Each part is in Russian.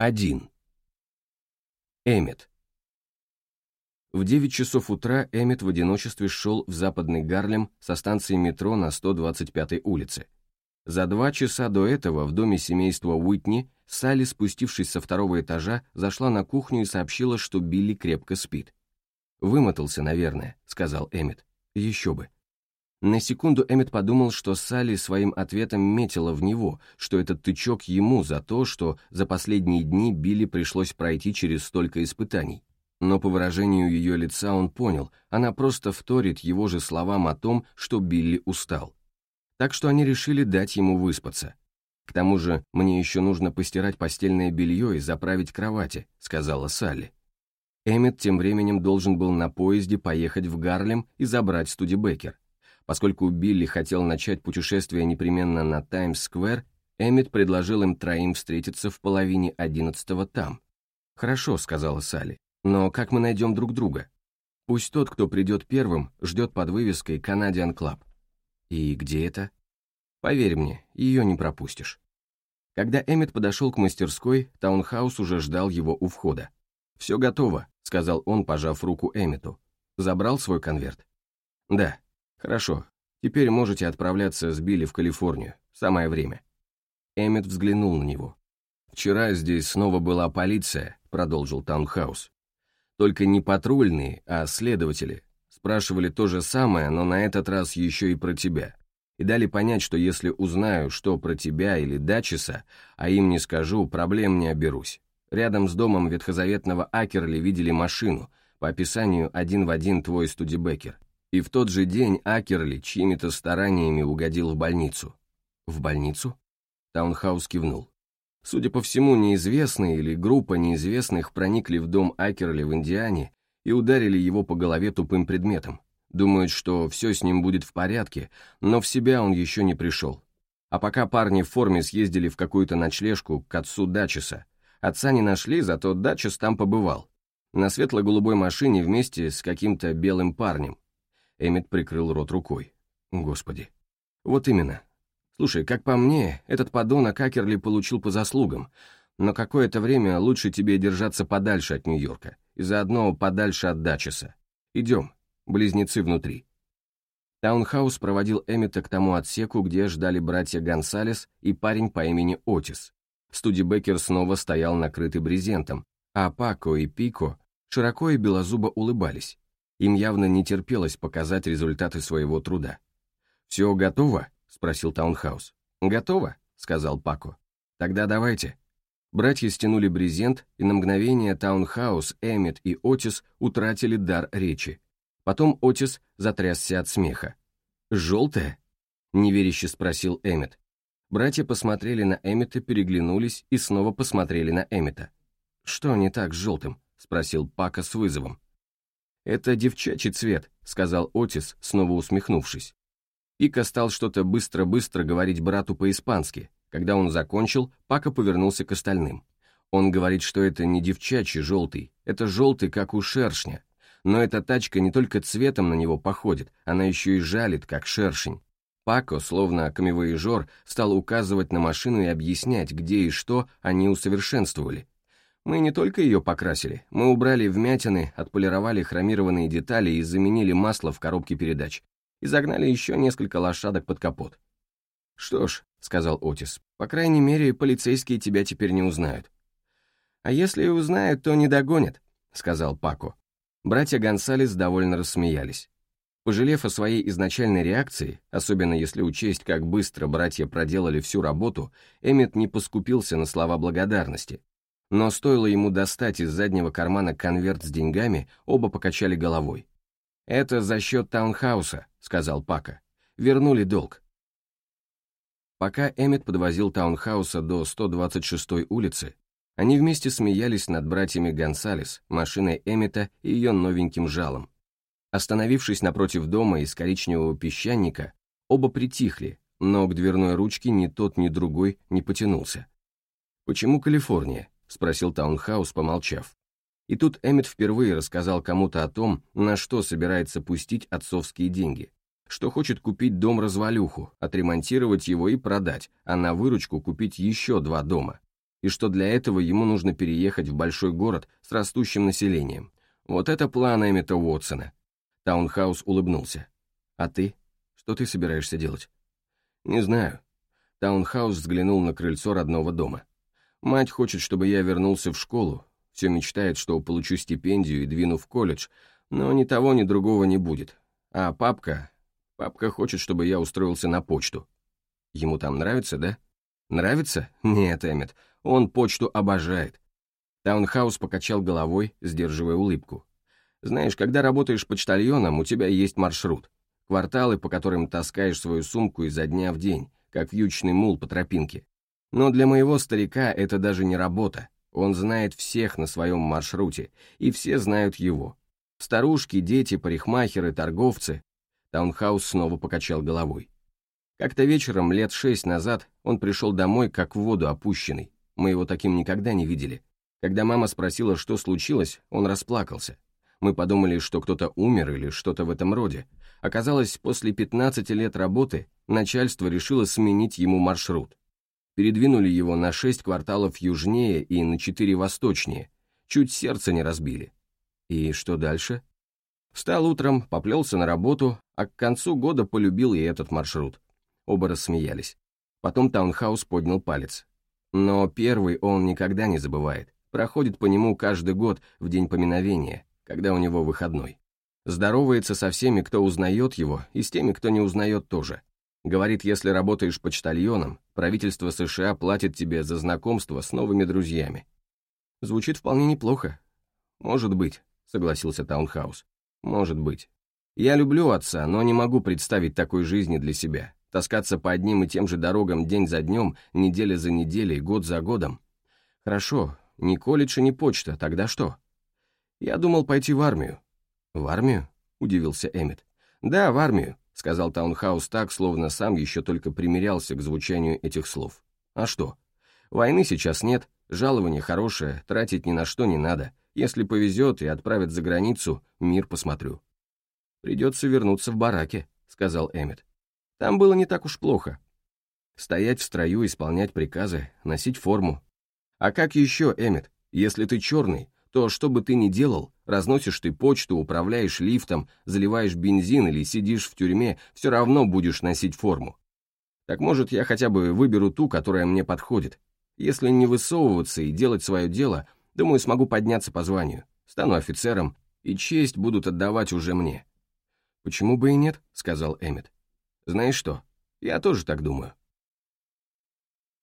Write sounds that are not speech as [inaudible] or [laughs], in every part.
1. Эммет. В 9 часов утра Эммет в одиночестве шел в западный Гарлем со станции метро на 125-й улице. За два часа до этого в доме семейства Уитни Салли, спустившись со второго этажа, зашла на кухню и сообщила, что Билли крепко спит. «Вымотался, наверное», — сказал Эммет. «Еще бы». На секунду Эммет подумал, что Салли своим ответом метила в него, что этот тычок ему за то, что за последние дни Билли пришлось пройти через столько испытаний. Но по выражению ее лица он понял, она просто вторит его же словам о том, что Билли устал. Так что они решили дать ему выспаться. «К тому же мне еще нужно постирать постельное белье и заправить кровати», — сказала Салли. Эммет тем временем должен был на поезде поехать в Гарлем и забрать Студебекер. Поскольку Билли хотел начать путешествие непременно на Таймс-сквер, Эммет предложил им троим встретиться в половине одиннадцатого там. «Хорошо», — сказала Салли, — «но как мы найдем друг друга? Пусть тот, кто придет первым, ждет под вывеской «Canadian Club». «И где это?» «Поверь мне, ее не пропустишь». Когда Эммет подошел к мастерской, таунхаус уже ждал его у входа. «Все готово», — сказал он, пожав руку Эммету. «Забрал свой конверт?» «Да», «Хорошо, теперь можете отправляться с Билли в Калифорнию. Самое время». Эммет взглянул на него. «Вчера здесь снова была полиция», — продолжил Таунхаус. «Только не патрульные, а следователи. Спрашивали то же самое, но на этот раз еще и про тебя. И дали понять, что если узнаю, что про тебя или Дачеса, а им не скажу, проблем не оберусь. Рядом с домом ветхозаветного Акерли видели машину, по описанию один в один твой Студебекер. И в тот же день Акерли чьими-то стараниями угодил в больницу. В больницу? Таунхаус кивнул. Судя по всему, неизвестный или группа неизвестных проникли в дом Акерли в Индиане и ударили его по голове тупым предметом. Думают, что все с ним будет в порядке, но в себя он еще не пришел. А пока парни в форме съездили в какую-то ночлежку к отцу Дачеса, отца не нашли, зато Дачес там побывал. На светло-голубой машине вместе с каким-то белым парнем. Эммет прикрыл рот рукой. Господи. Вот именно. Слушай, как по мне, этот подонок Акерли получил по заслугам, но какое-то время лучше тебе держаться подальше от Нью-Йорка и заодно подальше от Дачеса. Идем, близнецы внутри. Таунхаус проводил Эммета к тому отсеку, где ждали братья Гонсалес и парень по имени Отис. Студибекер снова стоял накрытый брезентом, а Пако и Пико широко и белозубо улыбались. Им явно не терпелось показать результаты своего труда. «Все готово?» — спросил Таунхаус. «Готово?» — сказал Пако. «Тогда давайте». Братья стянули брезент, и на мгновение Таунхаус, Эммет и Отис утратили дар речи. Потом Отис затрясся от смеха. «Желтая?» — неверяще спросил Эммет. Братья посмотрели на Эммета, переглянулись и снова посмотрели на Эммета. «Что не так с желтым?» — спросил Пака с вызовом. «Это девчачий цвет», — сказал Отис, снова усмехнувшись. Пика стал что-то быстро-быстро говорить брату по-испански. Когда он закончил, Пака повернулся к остальным. Он говорит, что это не девчачий желтый, это желтый, как у шершня. Но эта тачка не только цветом на него походит, она еще и жалит, как шершень. Пако, словно камевоежор, стал указывать на машину и объяснять, где и что они усовершенствовали. Мы не только ее покрасили, мы убрали вмятины, отполировали хромированные детали и заменили масло в коробке передач. И загнали еще несколько лошадок под капот. «Что ж», — сказал Отис, — «по крайней мере, полицейские тебя теперь не узнают». «А если и узнают, то не догонят», — сказал Пако. Братья Гонсалес довольно рассмеялись. Пожалев о своей изначальной реакции, особенно если учесть, как быстро братья проделали всю работу, Эммет не поскупился на слова благодарности, но стоило ему достать из заднего кармана конверт с деньгами, оба покачали головой. «Это за счет таунхауса», — сказал Пака. «Вернули долг». Пока Эммет подвозил таунхауса до 126-й улицы, они вместе смеялись над братьями Гонсалес, машиной Эммета и ее новеньким жалом. Остановившись напротив дома из коричневого песчаника, оба притихли, но к дверной ручке ни тот, ни другой не потянулся. «Почему Калифорния?» — спросил Таунхаус, помолчав. И тут Эммет впервые рассказал кому-то о том, на что собирается пустить отцовские деньги, что хочет купить дом-развалюху, отремонтировать его и продать, а на выручку купить еще два дома. и что для этого ему нужно переехать в большой город с растущим населением. Вот это план Эммета Уотсона. Таунхаус улыбнулся. А ты? Что ты собираешься делать? Не знаю. Таунхаус взглянул на крыльцо родного дома. Мать хочет, чтобы я вернулся в школу, все мечтает, что получу стипендию и двину в колледж, но ни того, ни другого не будет. А папка... Папка хочет, чтобы я устроился на почту. Ему там нравится, да? Нравится? [laughs] Нет, Эммет, он почту обожает. Таунхаус покачал головой, сдерживая улыбку. Знаешь, когда работаешь почтальоном, у тебя есть маршрут. Кварталы, по которым таскаешь свою сумку изо дня в день, как вьючный мул по тропинке. Но для моего старика это даже не работа. Он знает всех на своем маршруте, и все знают его. Старушки, дети, парикмахеры, торговцы. Таунхаус снова покачал головой. Как-то вечером, лет шесть назад, он пришел домой, как в воду опущенный. Мы его таким никогда не видели. Когда мама спросила, что случилось, он расплакался. Мы подумали, что кто-то умер или что-то в этом роде. Оказалось, после 15 лет работы начальство решило сменить ему маршрут передвинули его на шесть кварталов южнее и на четыре восточнее, чуть сердце не разбили. И что дальше? Встал утром, поплелся на работу, а к концу года полюбил и этот маршрут. Оба рассмеялись. Потом Таунхаус поднял палец. Но первый он никогда не забывает. Проходит по нему каждый год в день поминовения, когда у него выходной. Здоровается со всеми, кто узнает его, и с теми, кто не узнает тоже. Говорит, если работаешь почтальоном, правительство США платит тебе за знакомство с новыми друзьями. Звучит вполне неплохо. Может быть, согласился Таунхаус. Может быть. Я люблю отца, но не могу представить такой жизни для себя. Таскаться по одним и тем же дорогам день за днем, неделя за неделей, год за годом. Хорошо, ни колледж и ни почта, тогда что? Я думал пойти в армию. В армию? Удивился Эммет. Да, в армию сказал Таунхаус так, словно сам еще только примирялся к звучанию этих слов. А что? Войны сейчас нет, жалование хорошее, тратить ни на что не надо. Если повезет и отправят за границу, мир посмотрю. Придется вернуться в бараке, сказал Эммет. Там было не так уж плохо. Стоять в строю, исполнять приказы, носить форму. А как еще, Эммет, если ты черный, то что бы ты ни делал, разносишь ты почту, управляешь лифтом, заливаешь бензин или сидишь в тюрьме, все равно будешь носить форму. Так может, я хотя бы выберу ту, которая мне подходит. Если не высовываться и делать свое дело, думаю, смогу подняться по званию. Стану офицером, и честь будут отдавать уже мне. «Почему бы и нет?» — сказал Эммет. «Знаешь что, я тоже так думаю».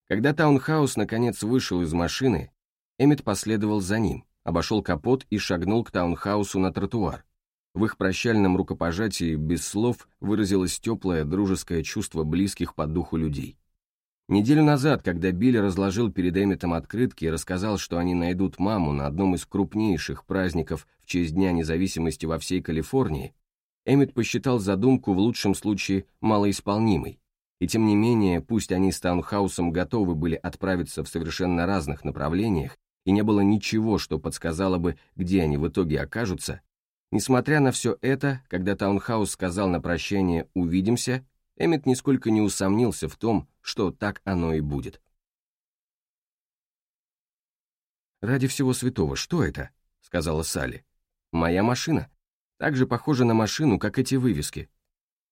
Когда Таунхаус наконец вышел из машины, Эммет последовал за ним, обошел капот и шагнул к Таунхаусу на тротуар. В их прощальном рукопожатии без слов выразилось теплое, дружеское чувство близких по духу людей. Неделю назад, когда Билли разложил перед Эмметом открытки и рассказал, что они найдут маму на одном из крупнейших праздников в честь Дня независимости во всей Калифорнии, Эммет посчитал задумку в лучшем случае малоисполнимой. И тем не менее, пусть они с Таунхаусом готовы были отправиться в совершенно разных направлениях, и не было ничего, что подсказало бы, где они в итоге окажутся, несмотря на все это, когда Таунхаус сказал на прощание «увидимся», Эммет нисколько не усомнился в том, что так оно и будет. «Ради всего святого, что это?» — сказала Салли. «Моя машина. Так же похожа на машину, как эти вывески».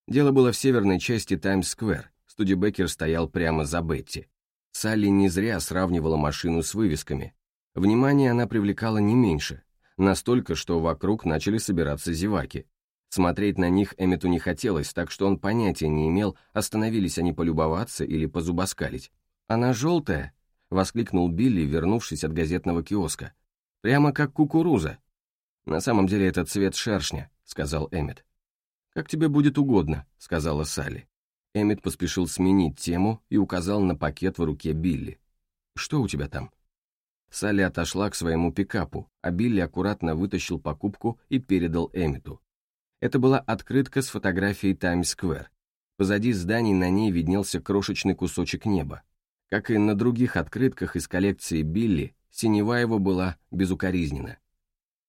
Дело было в северной части Таймс-сквер. Студебекер стоял прямо за Бетти. Салли не зря сравнивала машину с вывесками. Внимание она привлекала не меньше, настолько, что вокруг начали собираться зеваки. Смотреть на них Эммету не хотелось, так что он понятия не имел, остановились они полюбоваться или позубоскалить. «Она желтая!» — воскликнул Билли, вернувшись от газетного киоска. «Прямо как кукуруза!» «На самом деле это цвет шершня», — сказал Эммет. «Как тебе будет угодно», — сказала Салли. Эммет поспешил сменить тему и указал на пакет в руке Билли. «Что у тебя там?» Салли отошла к своему пикапу, а Билли аккуратно вытащил покупку и передал Эмиту. Это была открытка с фотографией Таймс-сквер. Позади зданий на ней виднелся крошечный кусочек неба. Как и на других открытках из коллекции Билли, синева его была безукоризнена.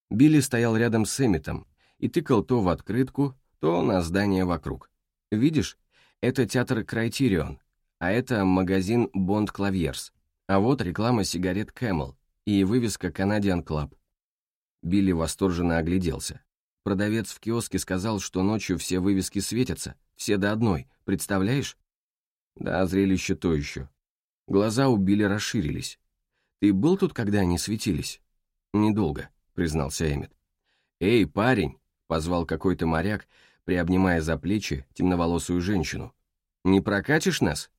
Билли стоял рядом с Эмитом и тыкал то в открытку, то на здание вокруг. «Видишь, это театр Крайтерион, а это магазин Бонд Клавьерс. А вот реклама сигарет Camel и вывеска Canadian Club. Билли восторженно огляделся. Продавец в киоске сказал, что ночью все вывески светятся, все до одной, представляешь? Да, зрелище то еще. Глаза у Билли расширились. Ты был тут, когда они светились? Недолго, признался Эммет. Эй, парень, позвал какой-то моряк, приобнимая за плечи темноволосую женщину. Не прокатишь нас?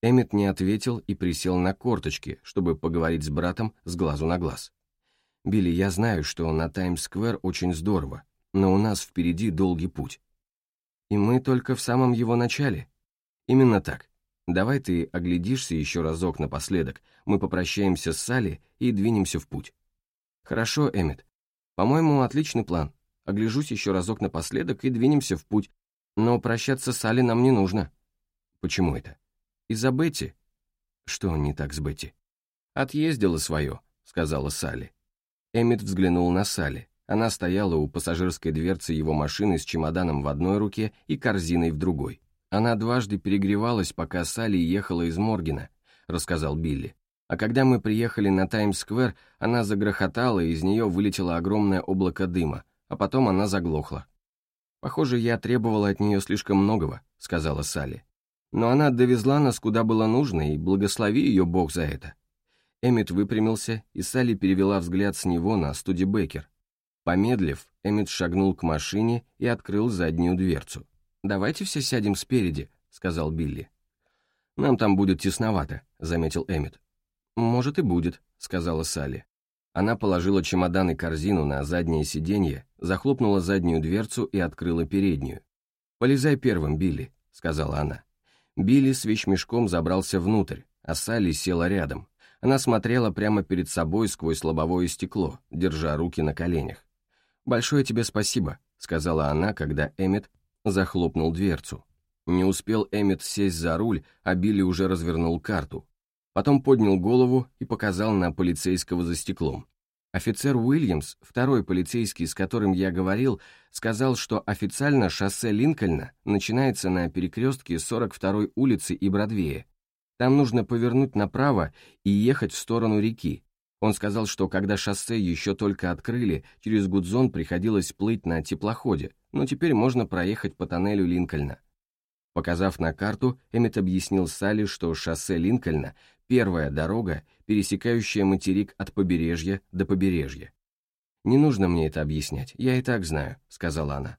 Эммет не ответил и присел на корточки, чтобы поговорить с братом с глазу на глаз. «Билли, я знаю, что на Таймс-сквер очень здорово, но у нас впереди долгий путь. И мы только в самом его начале. Именно так. Давай ты оглядишься еще разок напоследок, мы попрощаемся с Салли и двинемся в путь». «Хорошо, Эммет. По-моему, отличный план. Огляжусь еще разок напоследок и двинемся в путь. Но прощаться с Салли нам не нужно». «Почему это?» Из-за Бетти?» «Что не так с Бетти?» «Отъездила свое», — сказала Салли. Эммет взглянул на Салли. Она стояла у пассажирской дверцы его машины с чемоданом в одной руке и корзиной в другой. Она дважды перегревалась, пока Салли ехала из Моргена, рассказал Билли. А когда мы приехали на Таймс-сквер, она загрохотала, и из нее вылетело огромное облако дыма, а потом она заглохла. «Похоже, я требовала от нее слишком многого», — сказала Салли. Но она довезла нас куда было нужно, и благослови ее Бог за это. Эммет выпрямился, и Салли перевела взгляд с него на Студи Беккер. Помедлив, Эммет шагнул к машине и открыл заднюю дверцу. «Давайте все сядем спереди», — сказал Билли. «Нам там будет тесновато», — заметил Эммет. «Может и будет», — сказала Салли. Она положила чемодан и корзину на заднее сиденье, захлопнула заднюю дверцу и открыла переднюю. «Полезай первым, Билли», — сказала она. Билли с вещмешком забрался внутрь, а Салли села рядом. Она смотрела прямо перед собой сквозь лобовое стекло, держа руки на коленях. «Большое тебе спасибо», — сказала она, когда Эммет захлопнул дверцу. Не успел Эммет сесть за руль, а Билли уже развернул карту. Потом поднял голову и показал на полицейского за стеклом. Офицер Уильямс, второй полицейский, с которым я говорил, сказал, что официально шоссе Линкольна начинается на перекрестке 42-й улицы и Бродвея. Там нужно повернуть направо и ехать в сторону реки. Он сказал, что когда шоссе еще только открыли, через Гудзон приходилось плыть на теплоходе, но теперь можно проехать по тоннелю Линкольна. Показав на карту, Эммет объяснил Салли, что шоссе Линкольна — первая дорога, пересекающая материк от побережья до побережья. «Не нужно мне это объяснять, я и так знаю», — сказала она.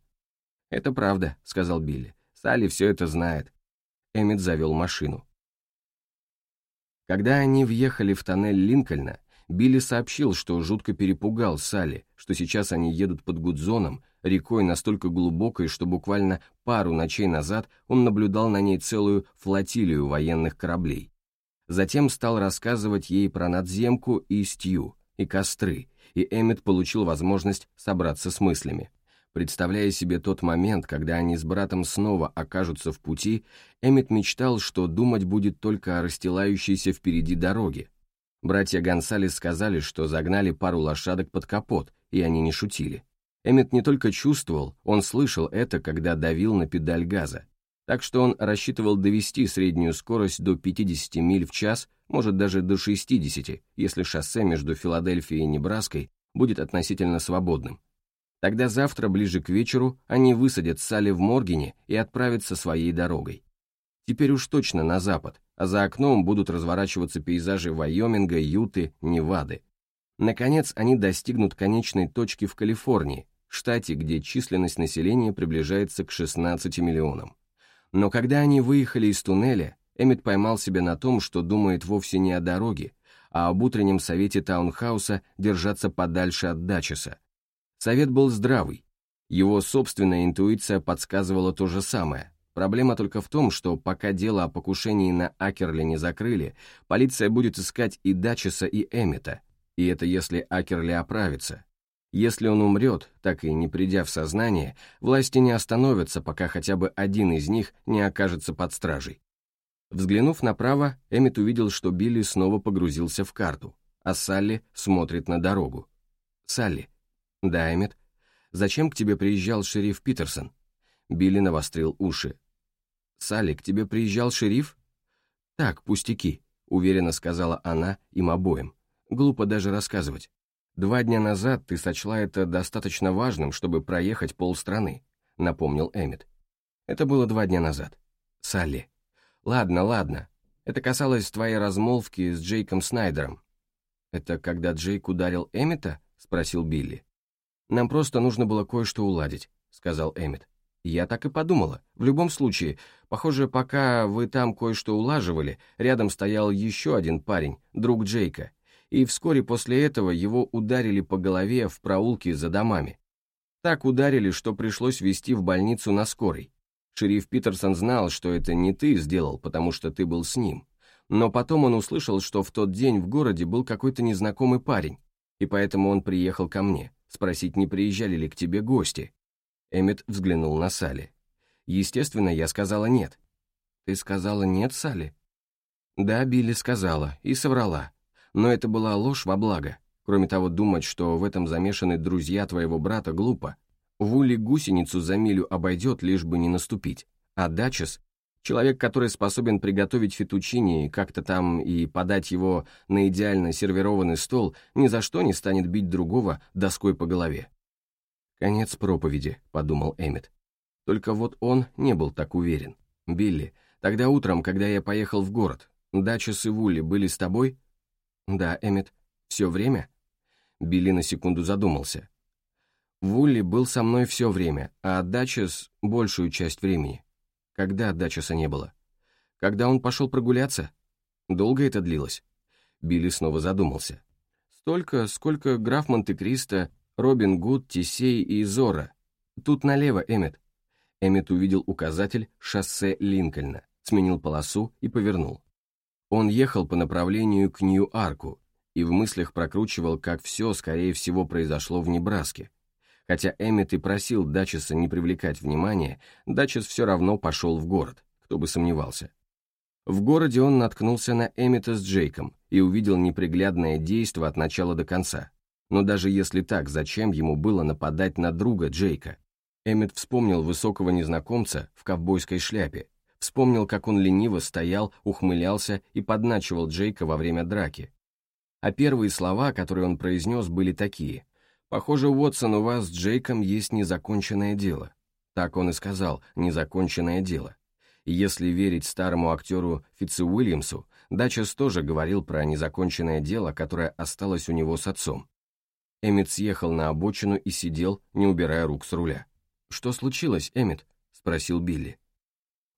«Это правда», — сказал Билли. «Салли все это знает». Эммет завел машину. Когда они въехали в тоннель Линкольна, Билли сообщил, что жутко перепугал Салли, что сейчас они едут под Гудзоном, рекой настолько глубокой, что буквально пару ночей назад он наблюдал на ней целую флотилию военных кораблей. Затем стал рассказывать ей про надземку и стью, и костры, и Эммет получил возможность собраться с мыслями. Представляя себе тот момент, когда они с братом снова окажутся в пути, Эммет мечтал, что думать будет только о расстилающейся впереди дороге. Братья Гонсалес сказали, что загнали пару лошадок под капот, и они не шутили. Эммет не только чувствовал, он слышал это, когда давил на педаль газа так что он рассчитывал довести среднюю скорость до 50 миль в час, может даже до 60, если шоссе между Филадельфией и Небраской будет относительно свободным. Тогда завтра, ближе к вечеру, они высадят Салли в Моргене и отправятся своей дорогой. Теперь уж точно на запад, а за окном будут разворачиваться пейзажи Вайоминга, Юты, Невады. Наконец, они достигнут конечной точки в Калифорнии, штате, где численность населения приближается к 16 миллионам. Но когда они выехали из туннеля, Эммет поймал себя на том, что думает вовсе не о дороге, а об утреннем совете таунхауса держаться подальше от Дачеса. Совет был здравый. Его собственная интуиция подсказывала то же самое. Проблема только в том, что пока дело о покушении на Акерли не закрыли, полиция будет искать и Дачеса, и Эммета. И это если Акерли оправится. Если он умрет, так и не придя в сознание, власти не остановятся, пока хотя бы один из них не окажется под стражей. Взглянув направо, Эммет увидел, что Билли снова погрузился в карту, а Салли смотрит на дорогу. «Салли». «Да, Эммет. Зачем к тебе приезжал шериф Питерсон?» Билли навострил уши. «Салли, к тебе приезжал шериф?» «Так, пустяки. уверенно сказала она им обоим. Глупо даже рассказывать. Два дня назад ты сочла это достаточно важным, чтобы проехать полстраны, напомнил Эммет. Это было два дня назад. Салли. Ладно, ладно. Это касалось твоей размолвки с Джейком Снайдером. Это когда Джейк ударил Эммета? спросил Билли. Нам просто нужно было кое-что уладить, сказал Эммет. Я так и подумала. В любом случае, похоже, пока вы там кое-что улаживали, рядом стоял еще один парень, друг Джейка, и вскоре после этого его ударили по голове в проулке за домами. Так ударили, что пришлось везти в больницу на скорой. Шериф Питерсон знал, что это не ты сделал, потому что ты был с ним. Но потом он услышал, что в тот день в городе был какой-то незнакомый парень, и поэтому он приехал ко мне, спросить, не приезжали ли к тебе гости. Эммет взглянул на Салли. Естественно, я сказала нет. Ты сказала нет, Салли? Да, Билли сказала и соврала. Но это была ложь во благо. Кроме того, думать, что в этом замешаны друзья твоего брата, глупо. Вули гусеницу за милю обойдет, лишь бы не наступить. А Дачес — человек, который способен приготовить фетучини, как-то там и подать его на идеально сервированный стол, ни за что не станет бить другого доской по голове. «Конец проповеди», — подумал Эммет. Только вот он не был так уверен. «Билли, тогда утром, когда я поехал в город, Дачес и Вулли были с тобой?» «Да, Эммет. Все время?» Билли на секунду задумался. «Вулли был со мной все время, а Дачес — большую часть времени. Когда Дачеса не было? Когда он пошел прогуляться? Долго это длилось?» Билли снова задумался. «Столько, сколько граф Монте-Кристо Робин Гуд, Тисей и Зора. Тут налево, Эммет». Эммет увидел указатель «Шоссе Линкольна», сменил полосу и повернул. Он ехал по направлению к Нью-Арку и в мыслях прокручивал, как все, скорее всего, произошло в Небраске. Хотя Эммет и просил Дачеса не привлекать внимания, Дачес все равно пошел в город, кто бы сомневался. В городе он наткнулся на Эммета с Джейком и увидел неприглядное действо от начала до конца. Но даже если так, зачем ему было нападать на друга Джейка? Эммет вспомнил высокого незнакомца в ковбойской шляпе, вспомнил, как он лениво стоял, ухмылялся и подначивал Джейка во время драки. А первые слова, которые он произнес, были такие. «Похоже, Уотсон, у вас с Джейком есть незаконченное дело». Так он и сказал, «незаконченное дело». И если верить старому актеру Фитцу Уильямсу, Дачес тоже говорил про незаконченное дело, которое осталось у него с отцом. Эммет съехал на обочину и сидел, не убирая рук с руля. «Что случилось, Эммет?» — спросил Билли.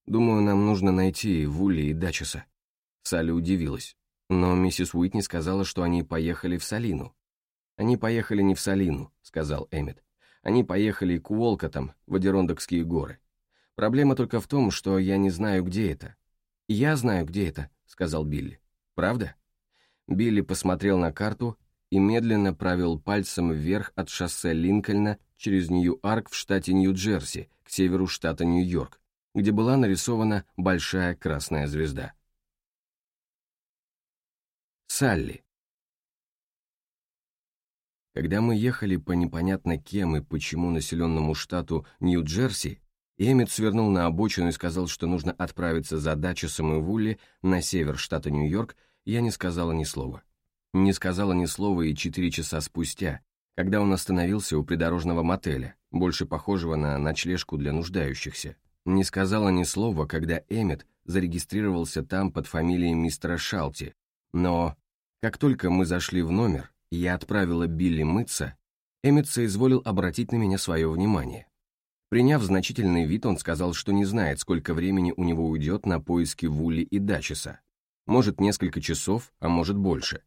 «Думаю, нам нужно найти Вулли и Дачеса». Салли удивилась. Но миссис Уитни сказала, что они поехали в Салину. «Они поехали не в Салину», — сказал Эммет. «Они поехали к Уолкотам, в Адерондокские горы. Проблема только в том, что я не знаю, где это». «Я знаю, где это», — сказал Билли. «Правда?» Билли посмотрел на карту и медленно провел пальцем вверх от шоссе Линкольна через Нью-Арк в штате Нью-Джерси к северу штата Нью-Йорк, где была нарисована большая красная звезда. Салли. Когда мы ехали по непонятно кем и почему населенному штату Нью-Джерси, Эммет свернул на обочину и сказал, что нужно отправиться за Дачесом и Вулли на север штата Нью-Йорк, я не сказала ни слова. Не сказала ни слова и четыре часа спустя, когда он остановился у придорожного мотеля, больше похожего на ночлежку для нуждающихся. Не сказала ни слова, когда Эммет зарегистрировался там под фамилией мистера Шалти, но как только мы зашли в номер, и я отправила Билли мыться, Эммет соизволил обратить на меня свое внимание. Приняв значительный вид, он сказал, что не знает, сколько времени у него уйдет на поиски Вулли и Дачеса. Может, несколько часов, а может больше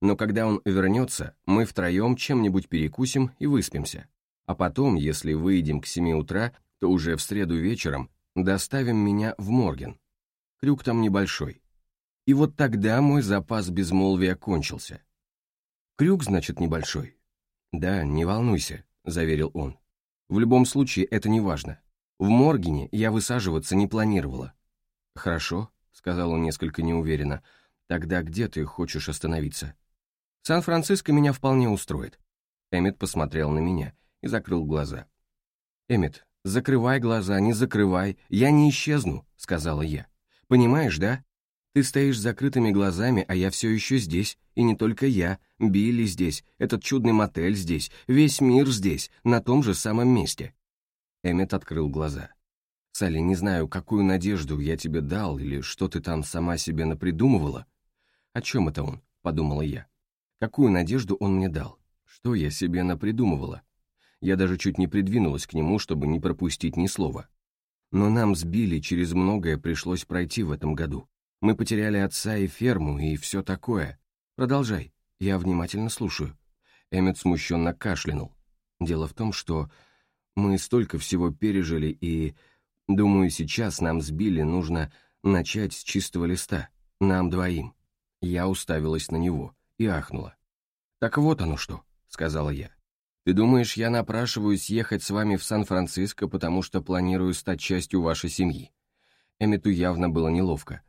но когда он вернется, мы втроем чем-нибудь перекусим и выспимся. А потом, если выйдем к семи утра, то уже в среду вечером доставим меня в Морген. Крюк там небольшой. И вот тогда мой запас безмолвия кончился. Крюк, значит, небольшой? Да, не волнуйся, заверил он. В любом случае, это не важно. В Моргене я высаживаться не планировала. Хорошо, сказал он несколько неуверенно. Тогда где ты хочешь остановиться? Сан-Франциско меня вполне устроит. Эммет посмотрел на меня и закрыл глаза. Эммет, закрывай глаза, не закрывай, я не исчезну, сказала я. Понимаешь, да? Ты стоишь с закрытыми глазами, а я все еще здесь, и не только я, Билли здесь, этот чудный мотель здесь, весь мир здесь, на том же самом месте». Эммет открыл глаза. «Салли, не знаю, какую надежду я тебе дал или что ты там сама себе напридумывала». «О чем это он?» — подумала я. «Какую надежду он мне дал? Что я себе напридумывала?» Я даже чуть не придвинулась к нему, чтобы не пропустить ни слова. Но нам с Билли через многое пришлось пройти в этом году. Мы потеряли отца и ферму, и все такое. Продолжай, я внимательно слушаю. Эммет смущенно кашлянул. Дело в том, что мы столько всего пережили, и, думаю, сейчас нам с Билли нужно начать с чистого листа, нам двоим. Я уставилась на него и ахнула. «Так вот оно что», — сказала я. Ты думаешь, я напрашиваюсь ехать с вами в Сан-Франциско, потому что планирую стать частью вашей семьи?» Эммету явно было неловко.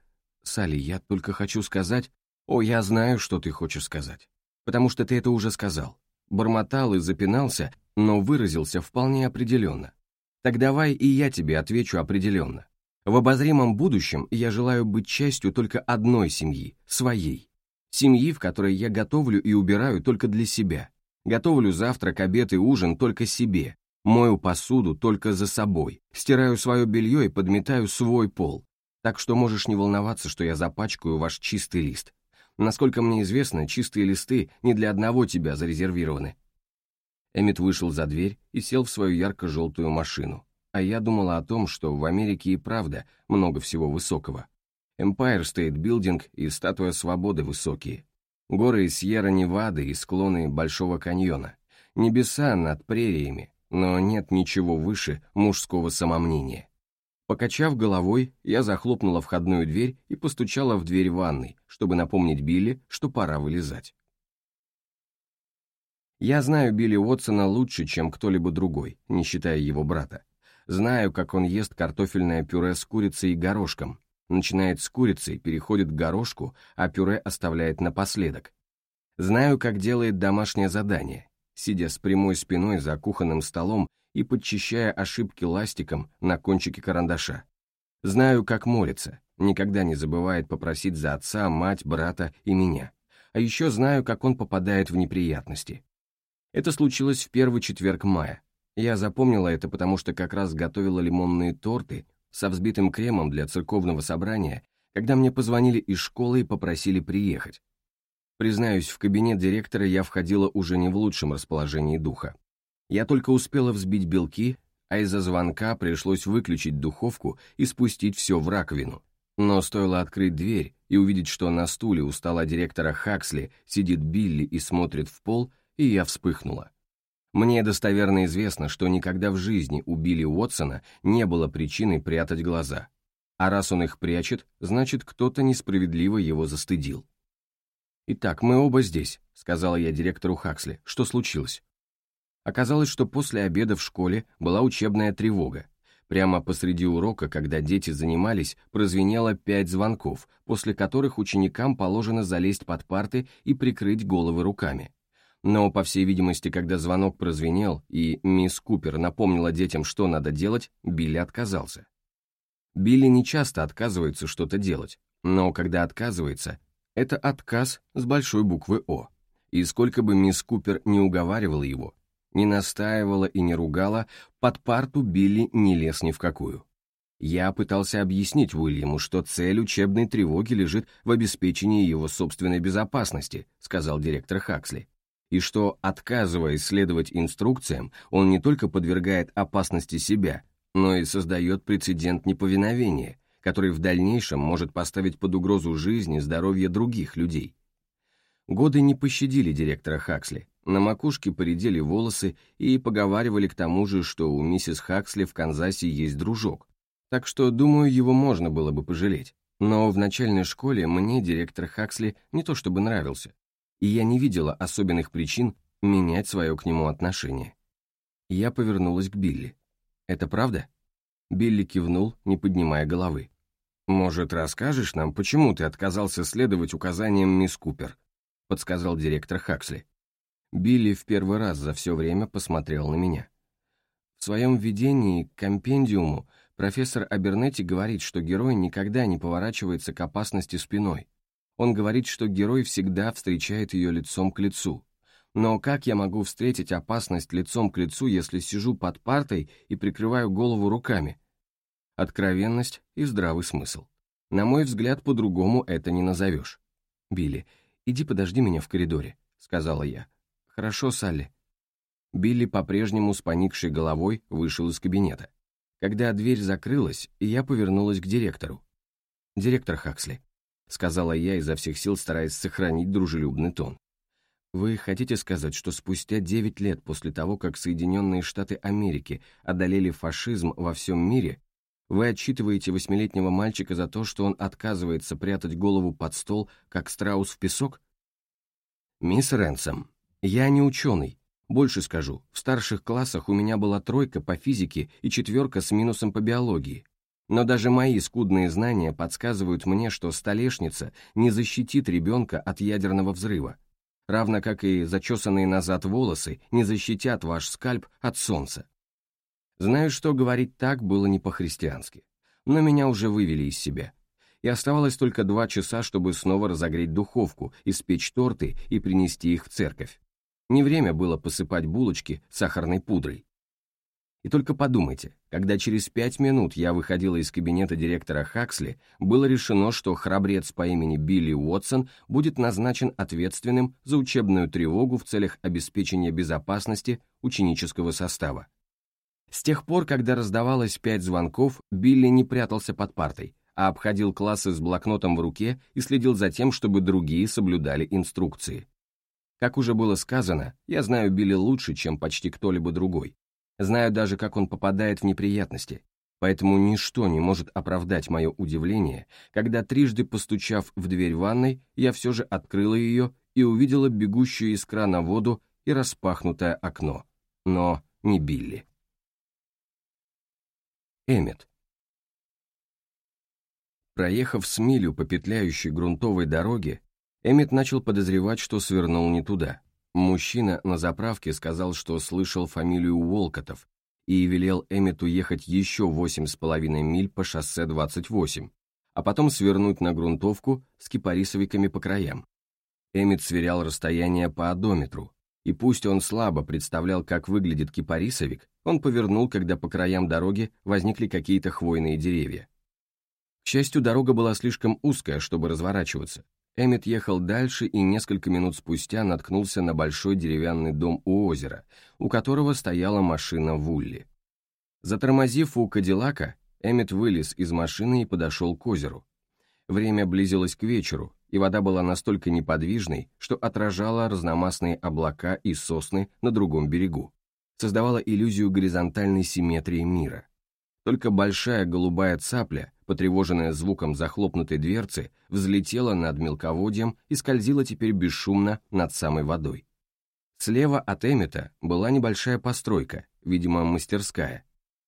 «Салли, я только хочу сказать...» «О, я знаю, что ты хочешь сказать. Потому что ты это уже сказал. Бормотал и запинался, но выразился вполне определенно. Так давай и я тебе отвечу определенно. В обозримом будущем я желаю быть частью только одной семьи, своей. Семьи, в которой я готовлю и убираю только для себя, Готовлю завтрак, обед и ужин только себе. Мою посуду только за собой. Стираю свое белье и подметаю свой пол. Так что можешь не волноваться, что я запачкаю ваш чистый лист. Насколько мне известно, чистые листы не для одного тебя зарезервированы. Эммит вышел за дверь и сел в свою ярко-желтую машину. А я думала о том, что в Америке и правда много всего высокого. Empire State Building и Статуя Свободы высокие горы Сьерра-Невады и склоны Большого каньона, небеса над прериями, но нет ничего выше мужского самомнения. Покачав головой, я захлопнула входную дверь и постучала в дверь ванной, чтобы напомнить Билли, что пора вылезать. Я знаю Билли Уотсона лучше, чем кто-либо другой, не считая его брата. Знаю, как он ест картофельное пюре с курицей и горошком, Начинает с курицы, переходит к горошку, а пюре оставляет напоследок. Знаю, как делает домашнее задание, сидя с прямой спиной за кухонным столом и подчищая ошибки ластиком на кончике карандаша. Знаю, как молится, никогда не забывает попросить за отца, мать, брата и меня. А еще знаю, как он попадает в неприятности. Это случилось в первый четверг мая. Я запомнила это, потому что как раз готовила лимонные торты со взбитым кремом для церковного собрания, когда мне позвонили из школы и попросили приехать. Признаюсь, в кабинет директора я входила уже не в лучшем расположении духа. Я только успела взбить белки, а из-за звонка пришлось выключить духовку и спустить все в раковину. Но стоило открыть дверь и увидеть, что на стуле у стола директора Хаксли сидит Билли и смотрит в пол, и я вспыхнула. Мне достоверно известно, что никогда в жизни у Билли Уотсона не было причины прятать глаза. А раз он их прячет, значит, кто-то несправедливо его застыдил. «Итак, мы оба здесь», — сказала я директору Хаксли. «Что случилось?» Оказалось, что после обеда в школе была учебная тревога. Прямо посреди урока, когда дети занимались, прозвенело пять звонков, после которых ученикам положено залезть под парты и прикрыть головы руками. Но, по всей видимости, когда звонок прозвенел, и мисс Купер напомнила детям, что надо делать, Билли отказался. Билли не часто отказывается что-то делать, но когда отказывается, это отказ с большой буквы «О». И сколько бы мисс Купер не уговаривала его, не настаивала и не ругала, под парту Билли не лез ни в какую. Я пытался объяснить Уильяму, что цель учебной тревоги лежит в обеспечении его собственной безопасности, сказал директор Хаксли и что, отказывая следовать инструкциям, он не только подвергает опасности себя, но и создает прецедент неповиновения, который в дальнейшем может поставить под угрозу жизнь и здоровье других людей. Годы не пощадили директора Хаксли, на макушке поредели волосы и поговаривали к тому же, что у миссис Хаксли в Канзасе есть дружок, так что, думаю, его можно было бы пожалеть. Но в начальной школе мне директор Хаксли не то чтобы нравился, и я не видела особенных причин менять свое к нему отношение. Я повернулась к Билли. «Это правда?» Билли кивнул, не поднимая головы. «Может, расскажешь нам, почему ты отказался следовать указаниям мисс Купер?» подсказал директор Хаксли. Билли в первый раз за все время посмотрел на меня. В своем введении к компендиуму Профессор Абернетти говорит, что герой никогда не поворачивается к опасности спиной. Он говорит, что герой всегда встречает ее лицом к лицу. Но как я могу встретить опасность лицом к лицу, если сижу под партой и прикрываю голову руками? Откровенность и здравый смысл. На мой взгляд, по-другому это не назовешь. «Билли, иди подожди меня в коридоре», — сказала я. «Хорошо, Салли». Билли по-прежнему с поникшей головой вышел из кабинета. Когда дверь закрылась, я повернулась к директору. «Директор Хаксли», — сказала я изо всех сил, стараясь сохранить дружелюбный тон. Вы хотите сказать, что спустя 9 лет после того, как Соединенные Штаты Америки одолели фашизм во всем мире, вы отчитываете восьмилетнего мальчика за то, что он отказывается прятать голову под стол, как страус в песок? Мисс Ренсом, я не ученый. Больше скажу, в старших классах у меня была тройка по физике и четверка с минусом по биологии. Но даже мои скудные знания подсказывают мне, что столешница не защитит ребенка от ядерного взрыва равно как и зачесанные назад волосы не защитят ваш скальп от солнца. Знаю, что говорить так было не по-христиански, но меня уже вывели из себя. И оставалось только два часа, чтобы снова разогреть духовку, испечь торты и принести их в церковь. Не время было посыпать булочки сахарной пудрой. И только подумайте, когда через пять минут я выходила из кабинета директора Хаксли, было решено, что храбрец по имени Билли Уотсон будет назначен ответственным за учебную тревогу в целях обеспечения безопасности ученического состава. С тех пор, когда раздавалось пять звонков, Билли не прятался под партой, а обходил классы с блокнотом в руке и следил за тем, чтобы другие соблюдали инструкции. Как уже было сказано, я знаю Билли лучше, чем почти кто-либо другой, Знаю даже, как он попадает в неприятности, поэтому ничто не может оправдать мое удивление, когда трижды постучав в дверь ванной, я все же открыла ее и увидела бегущую из крана воду и распахнутое окно. Но не Билли. Эммет. Проехав с милю по петляющей грунтовой дороге, Эммет начал подозревать, что свернул не туда. Мужчина на заправке сказал, что слышал фамилию Волкотов и велел Эммету ехать еще восемь с половиной миль по шоссе 28, а потом свернуть на грунтовку с кипарисовиками по краям. Эммет сверял расстояние по одометру, и пусть он слабо представлял, как выглядит кипарисовик, он повернул, когда по краям дороги возникли какие-то хвойные деревья. К счастью, дорога была слишком узкая, чтобы разворачиваться, Эммет ехал дальше и несколько минут спустя наткнулся на большой деревянный дом у озера, у которого стояла машина Вулли. Затормозив у Кадиллака, Эммет вылез из машины и подошел к озеру. Время близилось к вечеру, и вода была настолько неподвижной, что отражала разномастные облака и сосны на другом берегу, создавала иллюзию горизонтальной симметрии мира. Только большая голубая цапля потревоженная звуком захлопнутой дверцы, взлетела над мелководьем и скользила теперь бесшумно над самой водой. Слева от Эммета была небольшая постройка, видимо, мастерская.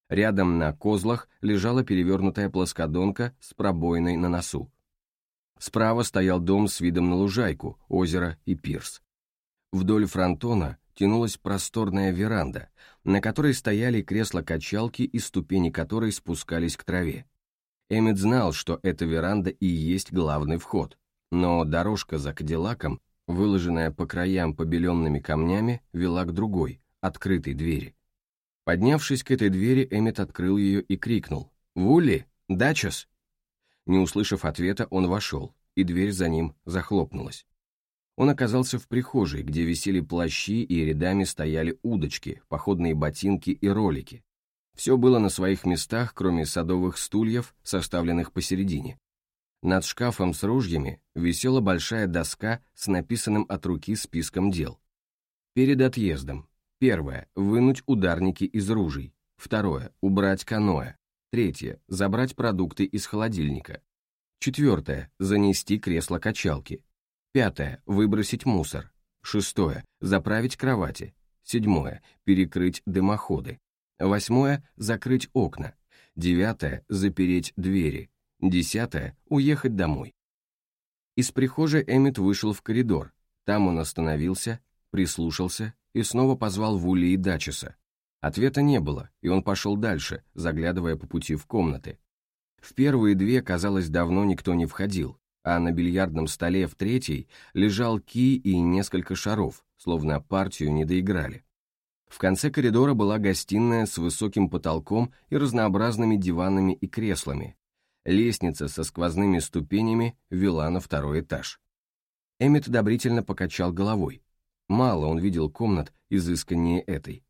Рядом на козлах лежала перевернутая плоскодонка с пробоиной на носу. Справа стоял дом с видом на лужайку, озеро и пирс. Вдоль фронтона тянулась просторная веранда, на которой стояли кресла-качалки и ступени которой спускались к траве. Эммет знал, что эта веранда и есть главный вход, но дорожка за Кадиллаком, выложенная по краям побеленными камнями, вела к другой, открытой двери. Поднявшись к этой двери, Эммет открыл ее и крикнул «Вулли, Дачес!». Не услышав ответа, он вошел, и дверь за ним захлопнулась. Он оказался в прихожей, где висели плащи и рядами стояли удочки, походные ботинки и ролики, все было на своих местах, кроме садовых стульев, составленных посередине. Над шкафом с ружьями висела большая доска с написанным от руки списком дел. Перед отъездом. Первое. Вынуть ударники из ружей. Второе. Убрать каноэ. Третье. Забрать продукты из холодильника. Четвертое. Занести кресло-качалки. Пятое. Выбросить мусор. Шестое. Заправить кровати. Седьмое. Перекрыть дымоходы. Восьмое – закрыть окна. Девятое – запереть двери. Десятое – уехать домой. Из прихожей Эммет вышел в коридор. Там он остановился, прислушался и снова позвал Вули и Дачеса. Ответа не было, и он пошел дальше, заглядывая по пути в комнаты. В первые две, казалось, давно никто не входил, а на бильярдном столе в третьей лежал ки и несколько шаров, словно партию не доиграли. В конце коридора была гостиная с высоким потолком и разнообразными диванами и креслами. Лестница со сквозными ступенями вела на второй этаж. Эммет одобрительно покачал головой. Мало он видел комнат изысканнее этой.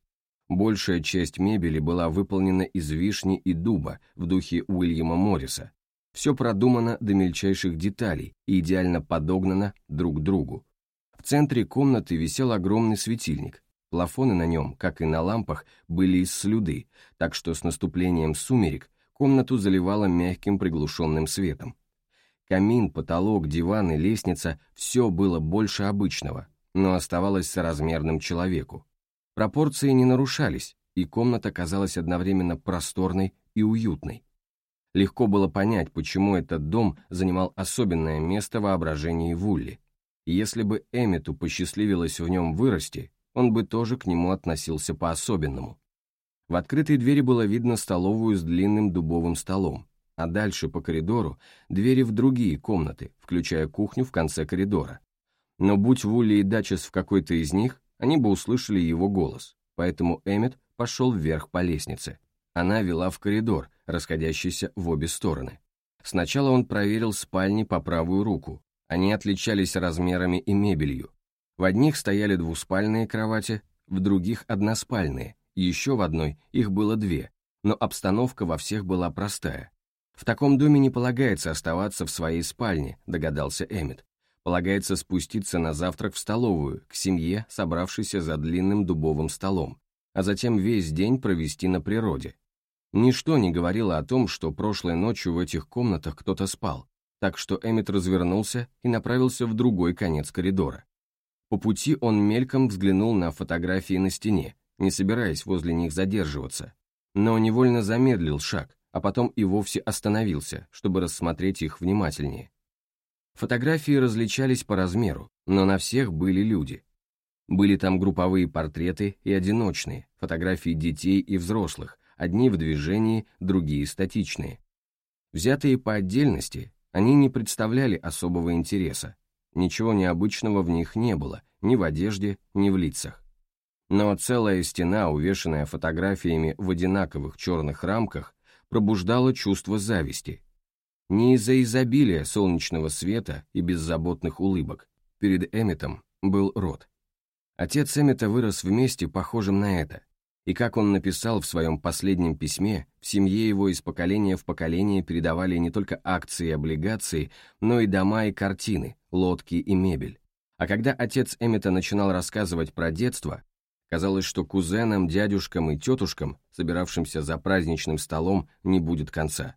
Большая часть мебели была выполнена из вишни и дуба в духе Уильяма Морриса. Все продумано до мельчайших деталей и идеально подогнано друг к другу. В центре комнаты висел огромный светильник. Плафоны на нем, как и на лампах, были из слюды, так что с наступлением сумерек комнату заливало мягким приглушенным светом. Камин, потолок, диван и лестница – все было больше обычного, но оставалось соразмерным человеку. Пропорции не нарушались, и комната казалась одновременно просторной и уютной. Легко было понять, почему этот дом занимал особенное место в воображении Вулли. Если бы Эммету посчастливилось в нем вырасти, он бы тоже к нему относился по-особенному. В открытой двери было видно столовую с длинным дубовым столом, а дальше по коридору двери в другие комнаты, включая кухню в конце коридора. Но будь Вулли и Дачес в какой-то из них, они бы услышали его голос, поэтому Эммет пошел вверх по лестнице. Она вела в коридор, расходящийся в обе стороны. Сначала он проверил спальни по правую руку. Они отличались размерами и мебелью. В одних стояли двуспальные кровати, в других односпальные, еще в одной их было две, но обстановка во всех была простая. В таком доме не полагается оставаться в своей спальне, догадался Эммет полагается спуститься на завтрак в столовую, к семье, собравшейся за длинным дубовым столом, а затем весь день провести на природе. Ничто не говорило о том, что прошлой ночью в этих комнатах кто-то спал, так что Эммет развернулся и направился в другой конец коридора. По пути он мельком взглянул на фотографии на стене, не собираясь возле них задерживаться, но невольно замедлил шаг, а потом и вовсе остановился, чтобы рассмотреть их внимательнее. Фотографии различались по размеру, но на всех были люди. Были там групповые портреты и одиночные, фотографии детей и взрослых, одни в движении, другие статичные. Взятые по отдельности, они не представляли особого интереса. Ничего необычного в них не было, ни в одежде, ни в лицах. Но целая стена, увешанная фотографиями в одинаковых черных рамках, пробуждала чувство зависти, не из-за изобилия солнечного света и беззаботных улыбок. Перед Эмметом был род. Отец Эммета вырос вместе, похожим на это. И как он написал в своем последнем письме, в семье его из поколения в поколение передавали не только акции и облигации, но и дома и картины, лодки и мебель. А когда отец Эммета начинал рассказывать про детство, казалось, что кузенам, дядюшкам и тетушкам, собиравшимся за праздничным столом, не будет конца.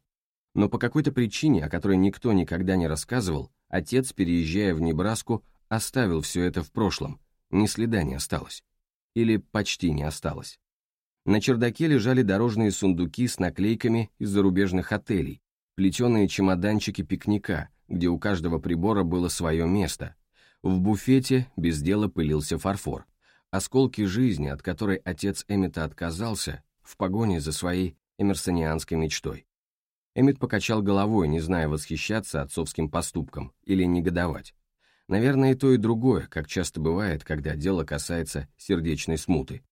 Но по какой-то причине, о которой никто никогда не рассказывал, отец, переезжая в Небраску, оставил все это в прошлом, ни следа не осталось. Или почти не осталось. На чердаке лежали дорожные сундуки с наклейками из зарубежных отелей, плетеные чемоданчики пикника, где у каждого прибора было свое место. В буфете без дела пылился фарфор. Осколки жизни, от которой отец Эммета отказался, в погоне за своей эмерсонианской мечтой. Эммет покачал головой, не зная восхищаться отцовским поступком или негодовать. Наверное, и то, и другое, как часто бывает, когда дело касается сердечной смуты.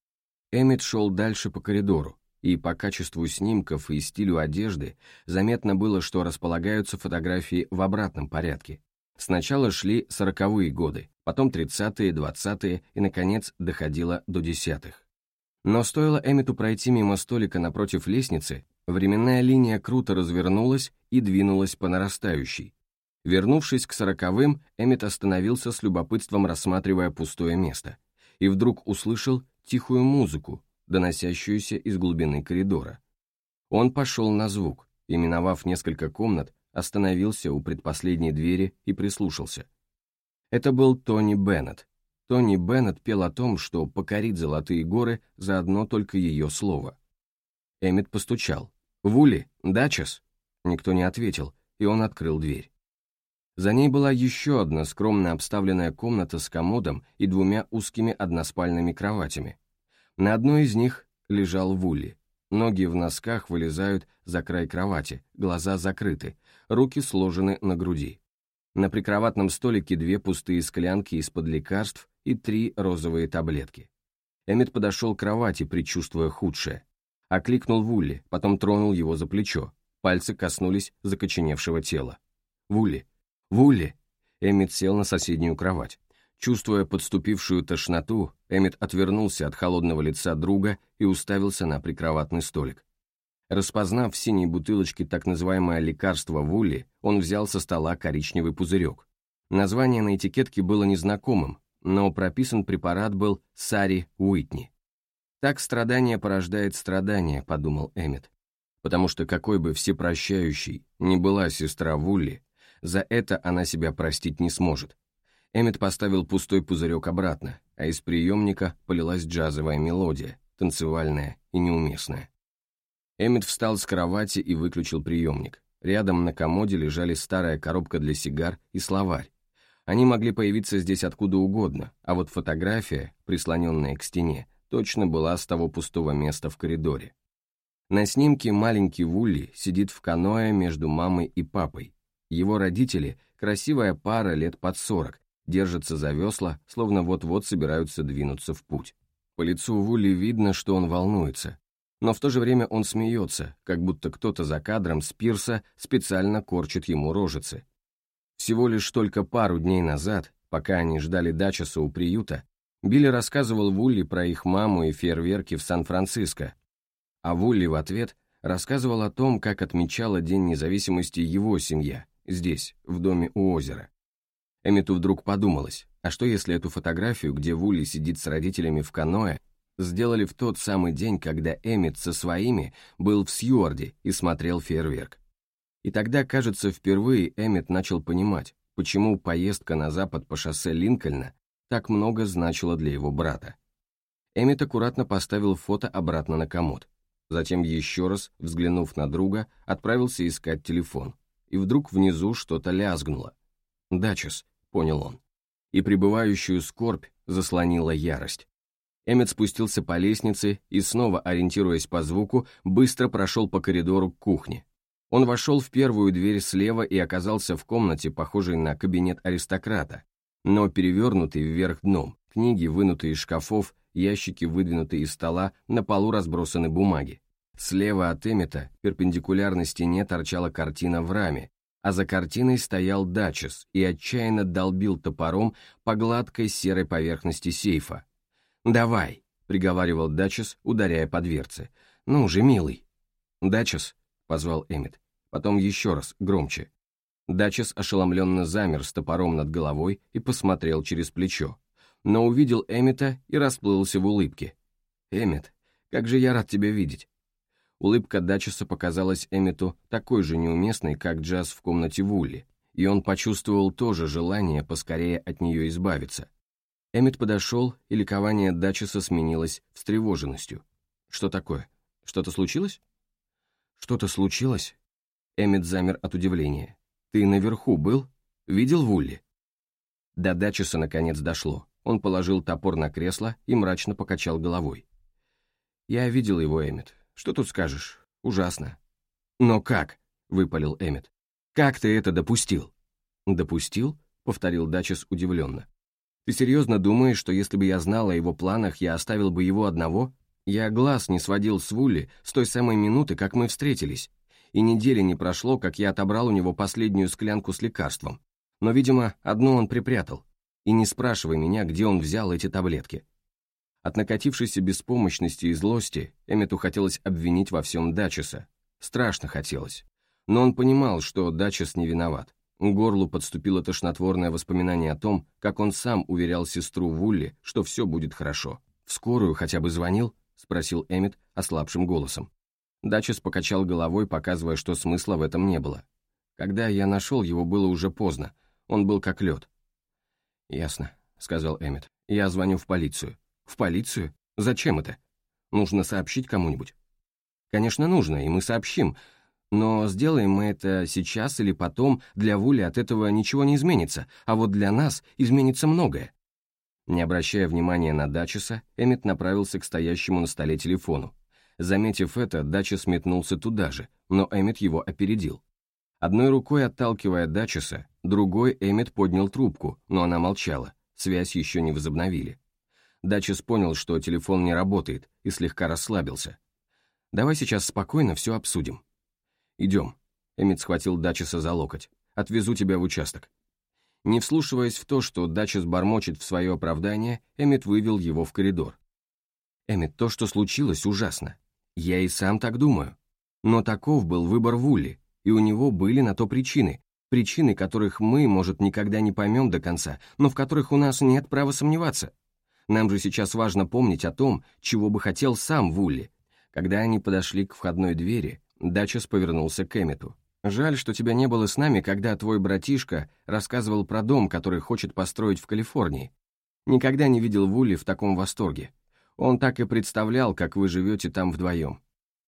Эммет шел дальше по коридору, и по качеству снимков и стилю одежды заметно было, что располагаются фотографии в обратном порядке. Сначала шли сороковые годы, потом тридцатые, двадцатые и, наконец, доходило до десятых. Но стоило Эммету пройти мимо столика напротив лестницы, Временная линия круто развернулась и двинулась по нарастающей. Вернувшись к сороковым, Эммет остановился с любопытством, рассматривая пустое место, и вдруг услышал тихую музыку, доносящуюся из глубины коридора. Он пошел на звук и, миновав несколько комнат, остановился у предпоследней двери и прислушался. Это был Тони Беннет. Тони Беннет пел о том, что покорит Золотые горы за одно только ее слово. Эммет постучал. «Вули, Дачес?» Никто не ответил, и он открыл дверь. За ней была еще одна скромно обставленная комната с комодом и двумя узкими односпальными кроватями. На одной из них лежал Вулли. Ноги в носках вылезают за край кровати, глаза закрыты, руки сложены на груди. На прикроватном столике две пустые склянки из-под лекарств и три розовые таблетки. Эммет подошел к кровати, предчувствуя худшее. Окликнул Вулли, потом тронул его за плечо. Пальцы коснулись закоченевшего тела. «Вулли! Вулли!» Эммет сел на соседнюю кровать. Чувствуя подступившую тошноту, Эммет отвернулся от холодного лица друга и уставился на прикроватный столик. Распознав в синей бутылочке так называемое лекарство Вулли, он взял со стола коричневый пузырек. Название на этикетке было незнакомым, но прописан препарат был Сари Уитни. «Так страдание порождает страдание», — подумал Эммет. Потому что какой бы всепрощающей ни была сестра Вулли, за это она себя простить не сможет. Эммет поставил пустой пузырек обратно, а из приемника полилась джазовая мелодия, танцевальная и неуместная. Эммет встал с кровати и выключил приемник. Рядом на комоде лежали старая коробка для сигар и словарь. Они могли появиться здесь откуда угодно, а вот фотография, прислоненная к стене, точно была с того пустого места в коридоре. На снимке маленький Вулли сидит в каноэ между мамой и папой. Его родители – красивая пара лет под сорок, держатся за весла, словно вот-вот собираются двинуться в путь. По лицу Вулли видно, что он волнуется, но в то же время он смеется, как будто кто-то за кадром с пирса специально корчит ему рожицы. Всего лишь только пару дней назад, пока они ждали Дачеса у приюта, Билли рассказывал Вулли про их маму и фейерверки в Сан-Франциско, а Вулли в ответ рассказывал о том, как отмечала День независимости его семья, здесь, в доме у озера. Эмиту вдруг подумалось, а что если эту фотографию, где Вулли сидит с родителями в каноэ, сделали в тот самый день, когда Эмит со своими был в Сьюарде и смотрел фейерверк. И тогда, кажется, впервые Эммет начал понимать, почему поездка на запад по шоссе Линкольна так много значила для его брата. Эммет аккуратно поставил фото обратно на комод. Затем еще раз, взглянув на друга, отправился искать телефон. И вдруг внизу что-то лязгнуло. «Дачес», — понял он. И пребывающую скорбь заслонила ярость. Эммет спустился по лестнице и, снова ориентируясь по звуку, быстро прошел по коридору к кухне. Он вошел в первую дверь слева и оказался в комнате, похожей на кабинет аристократа, но перевернутый вверх дном, книги, вынутые из шкафов, ящики, выдвинутые из стола, на полу разбросаны бумаги. Слева от Эммета, перпендикулярно стене, торчала картина в раме, а за картиной стоял Дачес и отчаянно долбил топором по гладкой серой поверхности сейфа. «Давай», — приговаривал Дачес, ударяя по дверце. «Ну же, милый». «Дачес», — позвал Эммет потом еще раз, громче. Дачес ошеломленно замер с топором над головой и посмотрел через плечо, но увидел Эммета и расплылся в улыбке. «Эммет, как же я рад тебя видеть!» Улыбка Дачеса показалась Эммету такой же неуместной, как джаз в комнате Вулли, и он почувствовал тоже желание поскорее от нее избавиться. Эммет подошел, и ликование Дачеса сменилось встревоженностью. «Что такое? Что-то случилось?» «Что-то случилось?» Эммет замер от удивления. «Ты наверху был? Видел Вулли?» До Дачеса наконец дошло. Он положил топор на кресло и мрачно покачал головой. «Я видел его, Эммет. Что тут скажешь? Ужасно». «Но как?» — выпалил Эммет. «Как ты это допустил?» «Допустил?» — повторил Дачес удивленно. «Ты серьезно думаешь, что если бы я знал о его планах, я оставил бы его одного? Я глаз не сводил с Вулли с той самой минуты, как мы встретились и недели не прошло, как я отобрал у него последнюю склянку с лекарством. Но, видимо, одну он припрятал. И не спрашивай меня, где он взял эти таблетки. От накатившейся беспомощности и злости Эммету хотелось обвинить во всем Дачеса. Страшно хотелось. Но он понимал, что Дачес не виноват. К горлу подступило тошнотворное воспоминание о том, как он сам уверял сестру Вулли, что все будет хорошо. «В скорую хотя бы звонил?» — спросил Эммет ослабшим голосом. Дачес покачал головой, показывая, что смысла в этом не было. Когда я нашел его, было уже поздно. Он был как лед. «Ясно», — сказал Эммет. «Я звоню в полицию». «В полицию? Зачем это? Нужно сообщить кому-нибудь?» «Конечно, нужно, и мы сообщим. Но сделаем мы это сейчас или потом, для Вули от этого ничего не изменится, а вот для нас изменится многое». Не обращая внимания на Дачеса, Эммет направился к стоящему на столе телефону. Заметив это, Дачес метнулся туда же, но Эммет его опередил. Одной рукой отталкивая Дачеса, другой Эммет поднял трубку, но она молчала, связь еще не возобновили. Дачес понял, что телефон не работает, и слегка расслабился. «Давай сейчас спокойно все обсудим». «Идем». Эммет схватил Дачеса за локоть. «Отвезу тебя в участок». Не вслушиваясь в то, что Дачес бормочет в свое оправдание, Эммет вывел его в коридор. «Эммет, то, что случилось, ужасно. Я и сам так думаю. Но таков был выбор Вулли, и у него были на то причины, причины, которых мы, может, никогда не поймем до конца, но в которых у нас нет права сомневаться. Нам же сейчас важно помнить о том, чего бы хотел сам Вулли. Когда они подошли к входной двери, Дачес повернулся к Эммету. «Жаль, что тебя не было с нами, когда твой братишка рассказывал про дом, который хочет построить в Калифорнии. Никогда не видел Вулли в таком восторге. Он так и представлял, как вы живете там вдвоем.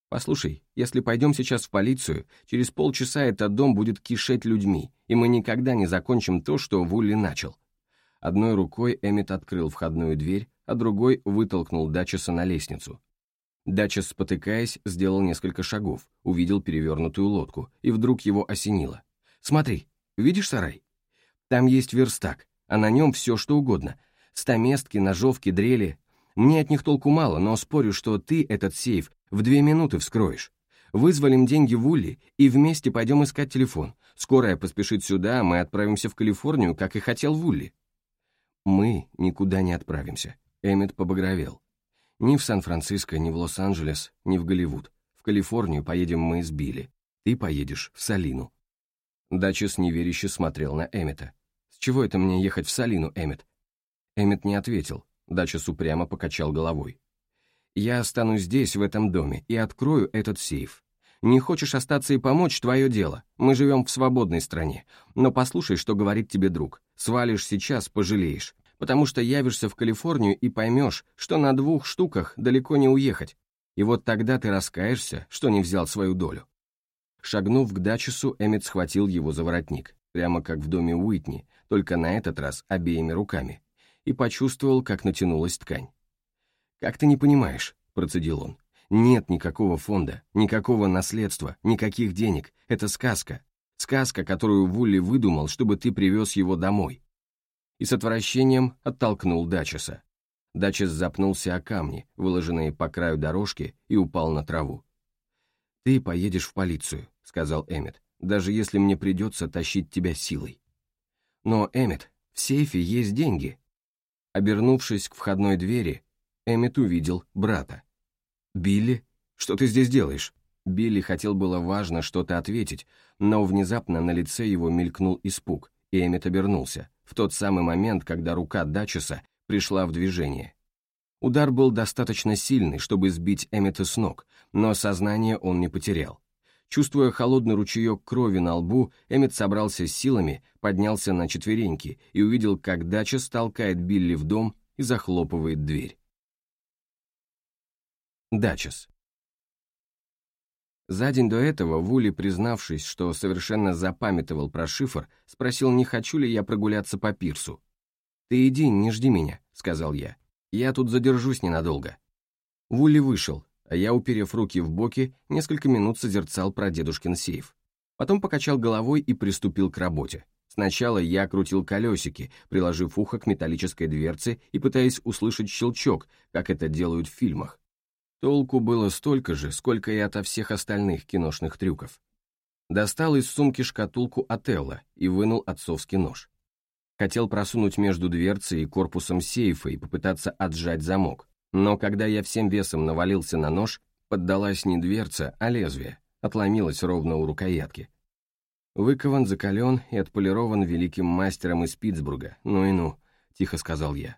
Послушай, если пойдем сейчас в полицию, через полчаса этот дом будет кишеть людьми, и мы никогда не закончим то, что Вулли начал». Одной рукой Эммет открыл входную дверь, а другой вытолкнул Дачеса на лестницу. Дачес, спотыкаясь, сделал несколько шагов, увидел перевернутую лодку, и вдруг его осенило. «Смотри, видишь сарай? Там есть верстак, а на нем все что угодно. Стаместки, ножовки, дрели. Мне от них толку мало, но спорю, что ты этот сейф в две минуты вскроешь. Вызволим деньги в Улли и вместе пойдем искать телефон. Скорая поспешит сюда, мы отправимся в Калифорнию, как и хотел Вулли. Мы никуда не отправимся. Эммет побагровел. Ни в Сан-Франциско, ни в Лос-Анджелес, ни в Голливуд. В Калифорнию поедем мы с Билли. Ты поедешь в Салину. Дачес неверяще смотрел на Эммета. «С чего это мне ехать в Салину, Эммет?» Эммет не ответил. Дачес упрямо покачал головой. Я останусь здесь, в этом доме, и открою этот сейф. Не хочешь остаться и помочь, твое дело. Мы живем в свободной стране. Но послушай, что говорит тебе друг. Свалишь сейчас, пожалеешь. Потому что явишься в Калифорнию и поймешь, что на двух штуках далеко не уехать. И вот тогда ты раскаешься, что не взял свою долю. Шагнув к Дачесу, Эммет схватил его за воротник, прямо как в доме Уитни, только на этот раз обеими руками, и почувствовал, как натянулась ткань. «Как ты не понимаешь?» – процедил он. «Нет никакого фонда, никакого наследства, никаких денег. Это сказка. Сказка, которую Вулли выдумал, чтобы ты привез его домой». И с отвращением оттолкнул Дачеса. Дачес запнулся о камни, выложенные по краю дорожки, и упал на траву. «Ты поедешь в полицию», — сказал Эммет, «даже если мне придется тащить тебя силой». «Но, Эммет, в сейфе есть деньги». Обернувшись к входной двери, Эммет увидел брата. «Билли? Что ты здесь делаешь?» Билли хотел было важно что-то ответить, но внезапно на лице его мелькнул испуг, и Эммет обернулся, в тот самый момент, когда рука Дачеса пришла в движение. Удар был достаточно сильный, чтобы сбить Эммета с ног, но сознание он не потерял. Чувствуя холодный ручеек крови на лбу, Эммет собрался с силами, поднялся на четвереньки и увидел, как Дачес толкает Билли в дом и захлопывает дверь. Дачес. За день до этого Вули, признавшись, что совершенно запамятовал про шифр, спросил, не хочу ли я прогуляться по пирсу. «Ты иди, не жди меня», — сказал я. «Я тут задержусь ненадолго». Вули вышел, а я, уперев руки в боки, несколько минут созерцал про дедушкин сейф. Потом покачал головой и приступил к работе. Сначала я крутил колесики, приложив ухо к металлической дверце и пытаясь услышать щелчок, как это делают в фильмах. Толку было столько же, сколько и ото всех остальных киношных трюков. Достал из сумки шкатулку Отелла и вынул отцовский нож. Хотел просунуть между дверцей и корпусом сейфа и попытаться отжать замок, но когда я всем весом навалился на нож, поддалась не дверца, а лезвие, отломилось ровно у рукоятки. Выкован, закален и отполирован великим мастером из Питтсбурга, ну и ну, тихо сказал я.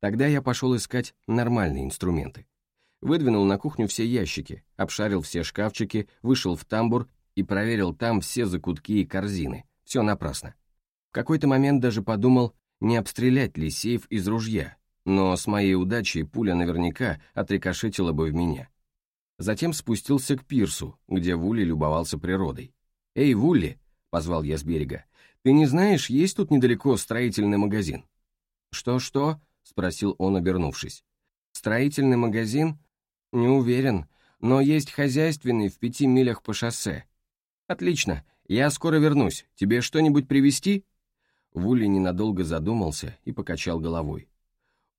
Тогда я пошел искать нормальные инструменты выдвинул на кухню все ящики, обшарил все шкафчики, вышел в тамбур и проверил там все закутки и корзины. Все напрасно. В какой-то момент даже подумал, не обстрелять ли сейф из ружья, но с моей удачей пуля наверняка отрикошетила бы в меня. Затем спустился к пирсу, где Вулли любовался природой. «Эй, Вулли!» — позвал я с берега. «Ты не знаешь, есть тут недалеко строительный магазин?» «Что-что?» — спросил он, обернувшись. «Строительный магазин? Не уверен, но есть хозяйственный в пяти милях по шоссе. Отлично, я скоро вернусь. Тебе что-нибудь привезти?» Вули ненадолго задумался и покачал головой.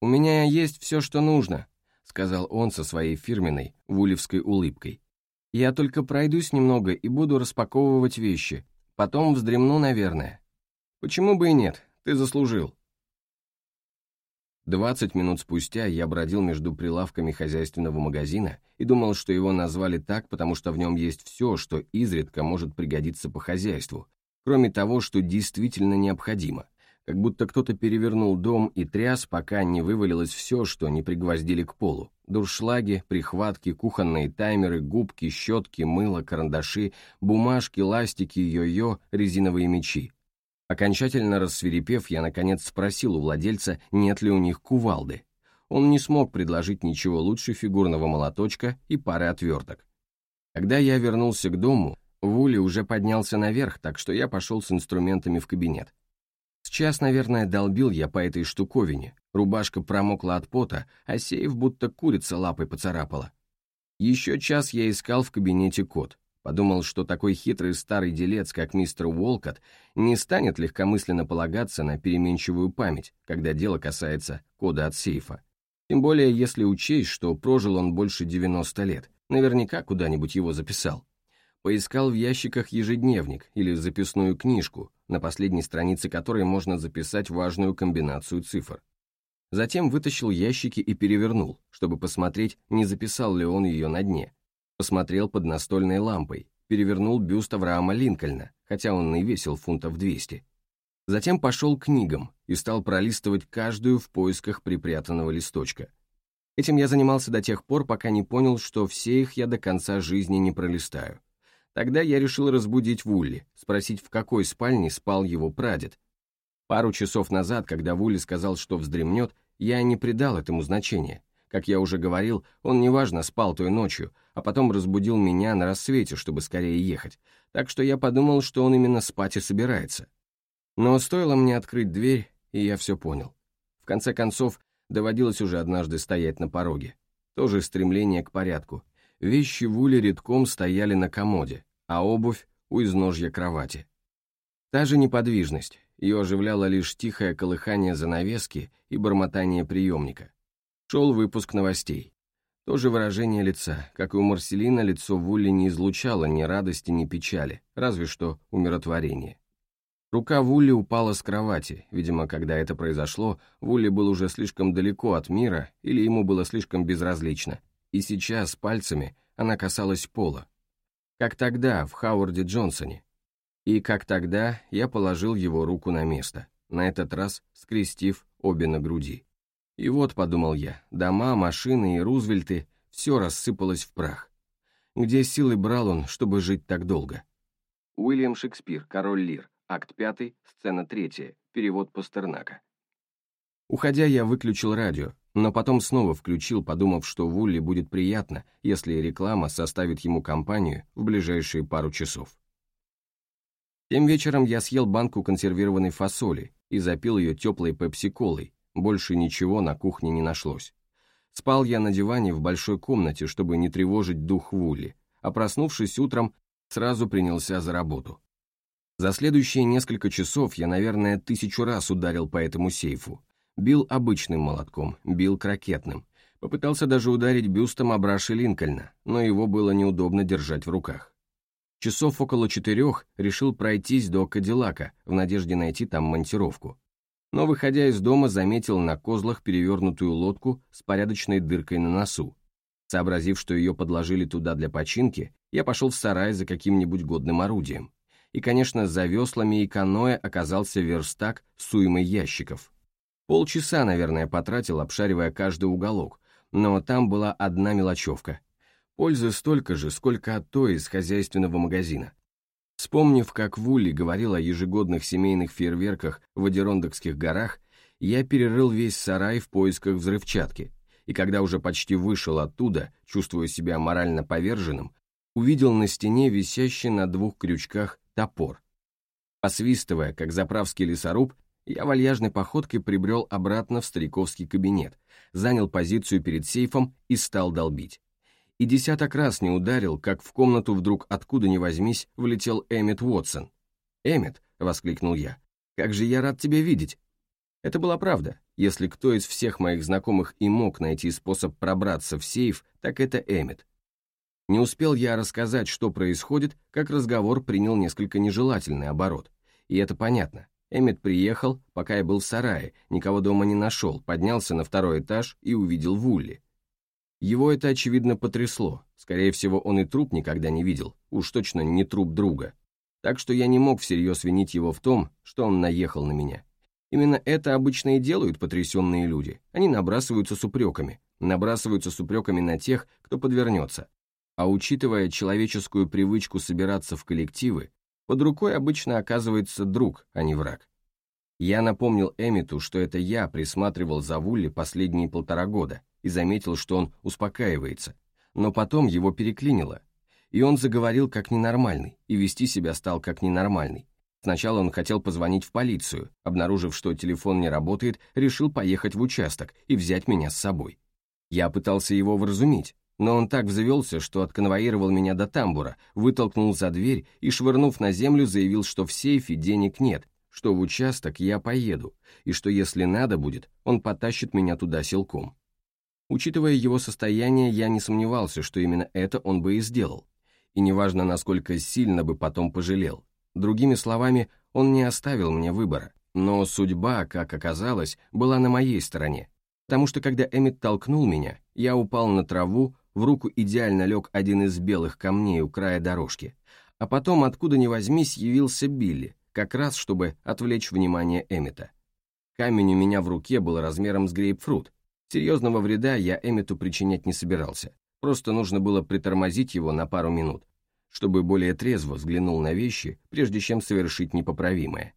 «У меня есть все, что нужно», — сказал он со своей фирменной вулевской улыбкой. «Я только пройдусь немного и буду распаковывать вещи. Потом вздремну, наверное». «Почему бы и нет? Ты заслужил». Двадцать минут спустя я бродил между прилавками хозяйственного магазина и думал, что его назвали так, потому что в нем есть все, что изредка может пригодиться по хозяйству, кроме того, что действительно необходимо, как будто кто-то перевернул дом и тряс, пока не вывалилось все, что не пригвоздили к полу. Дуршлаги, прихватки, кухонные таймеры, губки, щетки, мыло, карандаши, бумажки, ластики, йо-йо, резиновые мечи. Окончательно рассверепев, я наконец спросил у владельца, нет ли у них кувалды. Он не смог предложить ничего лучше фигурного молоточка и пары отверток. Когда я вернулся к дому, Вули уже поднялся наверх, так что я пошел с инструментами в кабинет. Сейчас, наверное, долбил я по этой штуковине. Рубашка промокла от пота, а сейф будто курица лапой поцарапала. Еще час я искал в кабинете код. Подумал, что такой хитрый старый делец, как мистер Уолкот, не станет легкомысленно полагаться на переменчивую память, когда дело касается кода от сейфа. Тем более, если учесть, что прожил он больше 90 лет, наверняка куда-нибудь его записал. Поискал в ящиках ежедневник или записную книжку, на последней странице которой можно записать важную комбинацию цифр. Затем вытащил ящики и перевернул, чтобы посмотреть, не записал ли он ее на дне, Посмотрел под настольной лампой, перевернул бюст Авраама Линкольна, хотя он и весил фунтов 200. Затем пошел к книгам и стал пролистывать каждую в поисках припрятанного листочка. Этим я занимался до тех пор, пока не понял, что все их я до конца жизни не пролистаю. Тогда я решил разбудить Вулли, спросить, в какой спальне спал его прадед. Пару часов назад, когда Вулли сказал, что вздремнет, я не придал этому значения. Как я уже говорил, он неважно спал той ночью, а потом разбудил меня на рассвете, чтобы скорее ехать, так что я подумал, что он именно спать и собирается. Но стоило мне открыть дверь, и я все понял. В конце концов, доводилось уже однажды стоять на пороге. Тоже стремление к порядку. Вещи в уле редком стояли на комоде, а обувь у изножья кровати. Та же неподвижность, ее оживляло лишь тихое колыхание занавески и бормотание приемника. Шел выпуск новостей. То же выражение лица, как и у Марселина, лицо Вулли не излучало ни радости, ни печали, разве что умиротворение. Рука Вулли упала с кровати, видимо, когда это произошло, Вулли был уже слишком далеко от мира или ему было слишком безразлично, и сейчас пальцами она касалась пола. Как тогда, в Хауарде Джонсоне. И как тогда я положил его руку на место, на этот раз скрестив обе на груди. И вот, подумал я, дома, машины и Рузвельты, все рассыпалось в прах. Где силы брал он, чтобы жить так долго? Уильям Шекспир, Король Лир, акт 5, сцена 3, перевод Пастернака. Уходя, я выключил радио, но потом снова включил, подумав, что Вулли будет приятно, если реклама составит ему компанию в ближайшие пару часов. Тем вечером я съел банку консервированной фасоли и запил ее теплой пепси-колой, больше ничего на кухне не нашлось. Спал я на диване в большой комнате, чтобы не тревожить дух Вули, а проснувшись утром, сразу принялся за работу. За следующие несколько часов я, наверное, тысячу раз ударил по этому сейфу. Бил обычным молотком, бил крокетным. Попытался даже ударить бюстом Абраши Линкольна, но его было неудобно держать в руках. Часов около четырех решил пройтись до Кадиллака в надежде найти там монтировку но, выходя из дома, заметил на козлах перевернутую лодку с порядочной дыркой на носу. Сообразив, что ее подложили туда для починки, я пошел в сарай за каким-нибудь годным орудием. И, конечно, за веслами и каноэ оказался верстак с уймой ящиков. Полчаса, наверное, потратил, обшаривая каждый уголок, но там была одна мелочевка. Пользы столько же, сколько от той из хозяйственного магазина. Вспомнив, как Вулли говорил о ежегодных семейных фейерверках в Адерондокских горах, я перерыл весь сарай в поисках взрывчатки, и когда уже почти вышел оттуда, чувствуя себя морально поверженным, увидел на стене висящий на двух крючках топор. Посвистывая, как заправский лесоруб, я вальяжной походкой прибрел обратно в стариковский кабинет, занял позицию перед сейфом и стал долбить. И десяток раз не ударил, как в комнату вдруг откуда ни возьмись влетел Эммет Уотсон. «Эммет», — воскликнул я, — «как же я рад тебя видеть!» Это была правда. Если кто из всех моих знакомых и мог найти способ пробраться в сейф, так это Эммет. Не успел я рассказать, что происходит, как разговор принял несколько нежелательный оборот. И это понятно. Эммет приехал, пока я был в сарае, никого дома не нашел, поднялся на второй этаж и увидел Вулли. Его это, очевидно, потрясло. Скорее всего, он и труп никогда не видел, уж точно не труп друга. Так что я не мог всерьез винить его в том, что он наехал на меня. Именно это обычно и делают потрясенные люди. Они набрасываются с упреками, набрасываются с упреками на тех, кто подвернется. А учитывая человеческую привычку собираться в коллективы, под рукой обычно оказывается друг, а не враг. Я напомнил Эмиту, что это я присматривал за Вулли последние полтора года и заметил, что он успокаивается, но потом его переклинило, и он заговорил как ненормальный, и вести себя стал как ненормальный. Сначала он хотел позвонить в полицию, обнаружив, что телефон не работает, решил поехать в участок и взять меня с собой. Я пытался его вразумить, но он так взвелся, что отконвоировал меня до тамбура, вытолкнул за дверь и, швырнув на землю, заявил, что в сейфе денег нет, что в участок я поеду, и что если надо будет, он потащит меня туда силком. Учитывая его состояние, я не сомневался, что именно это он бы и сделал. И неважно, насколько сильно бы потом пожалел. Другими словами, он не оставил мне выбора. Но судьба, как оказалось, была на моей стороне. Потому что когда Эммет толкнул меня, я упал на траву, в руку идеально лег один из белых камней у края дорожки. А потом, откуда ни возьмись, явился Билли, как раз чтобы отвлечь внимание Эммета. Камень у меня в руке был размером с грейпфрут. Серьезного вреда я Эммету причинять не собирался. Просто нужно было притормозить его на пару минут чтобы более трезво взглянул на вещи, прежде чем совершить непоправимое.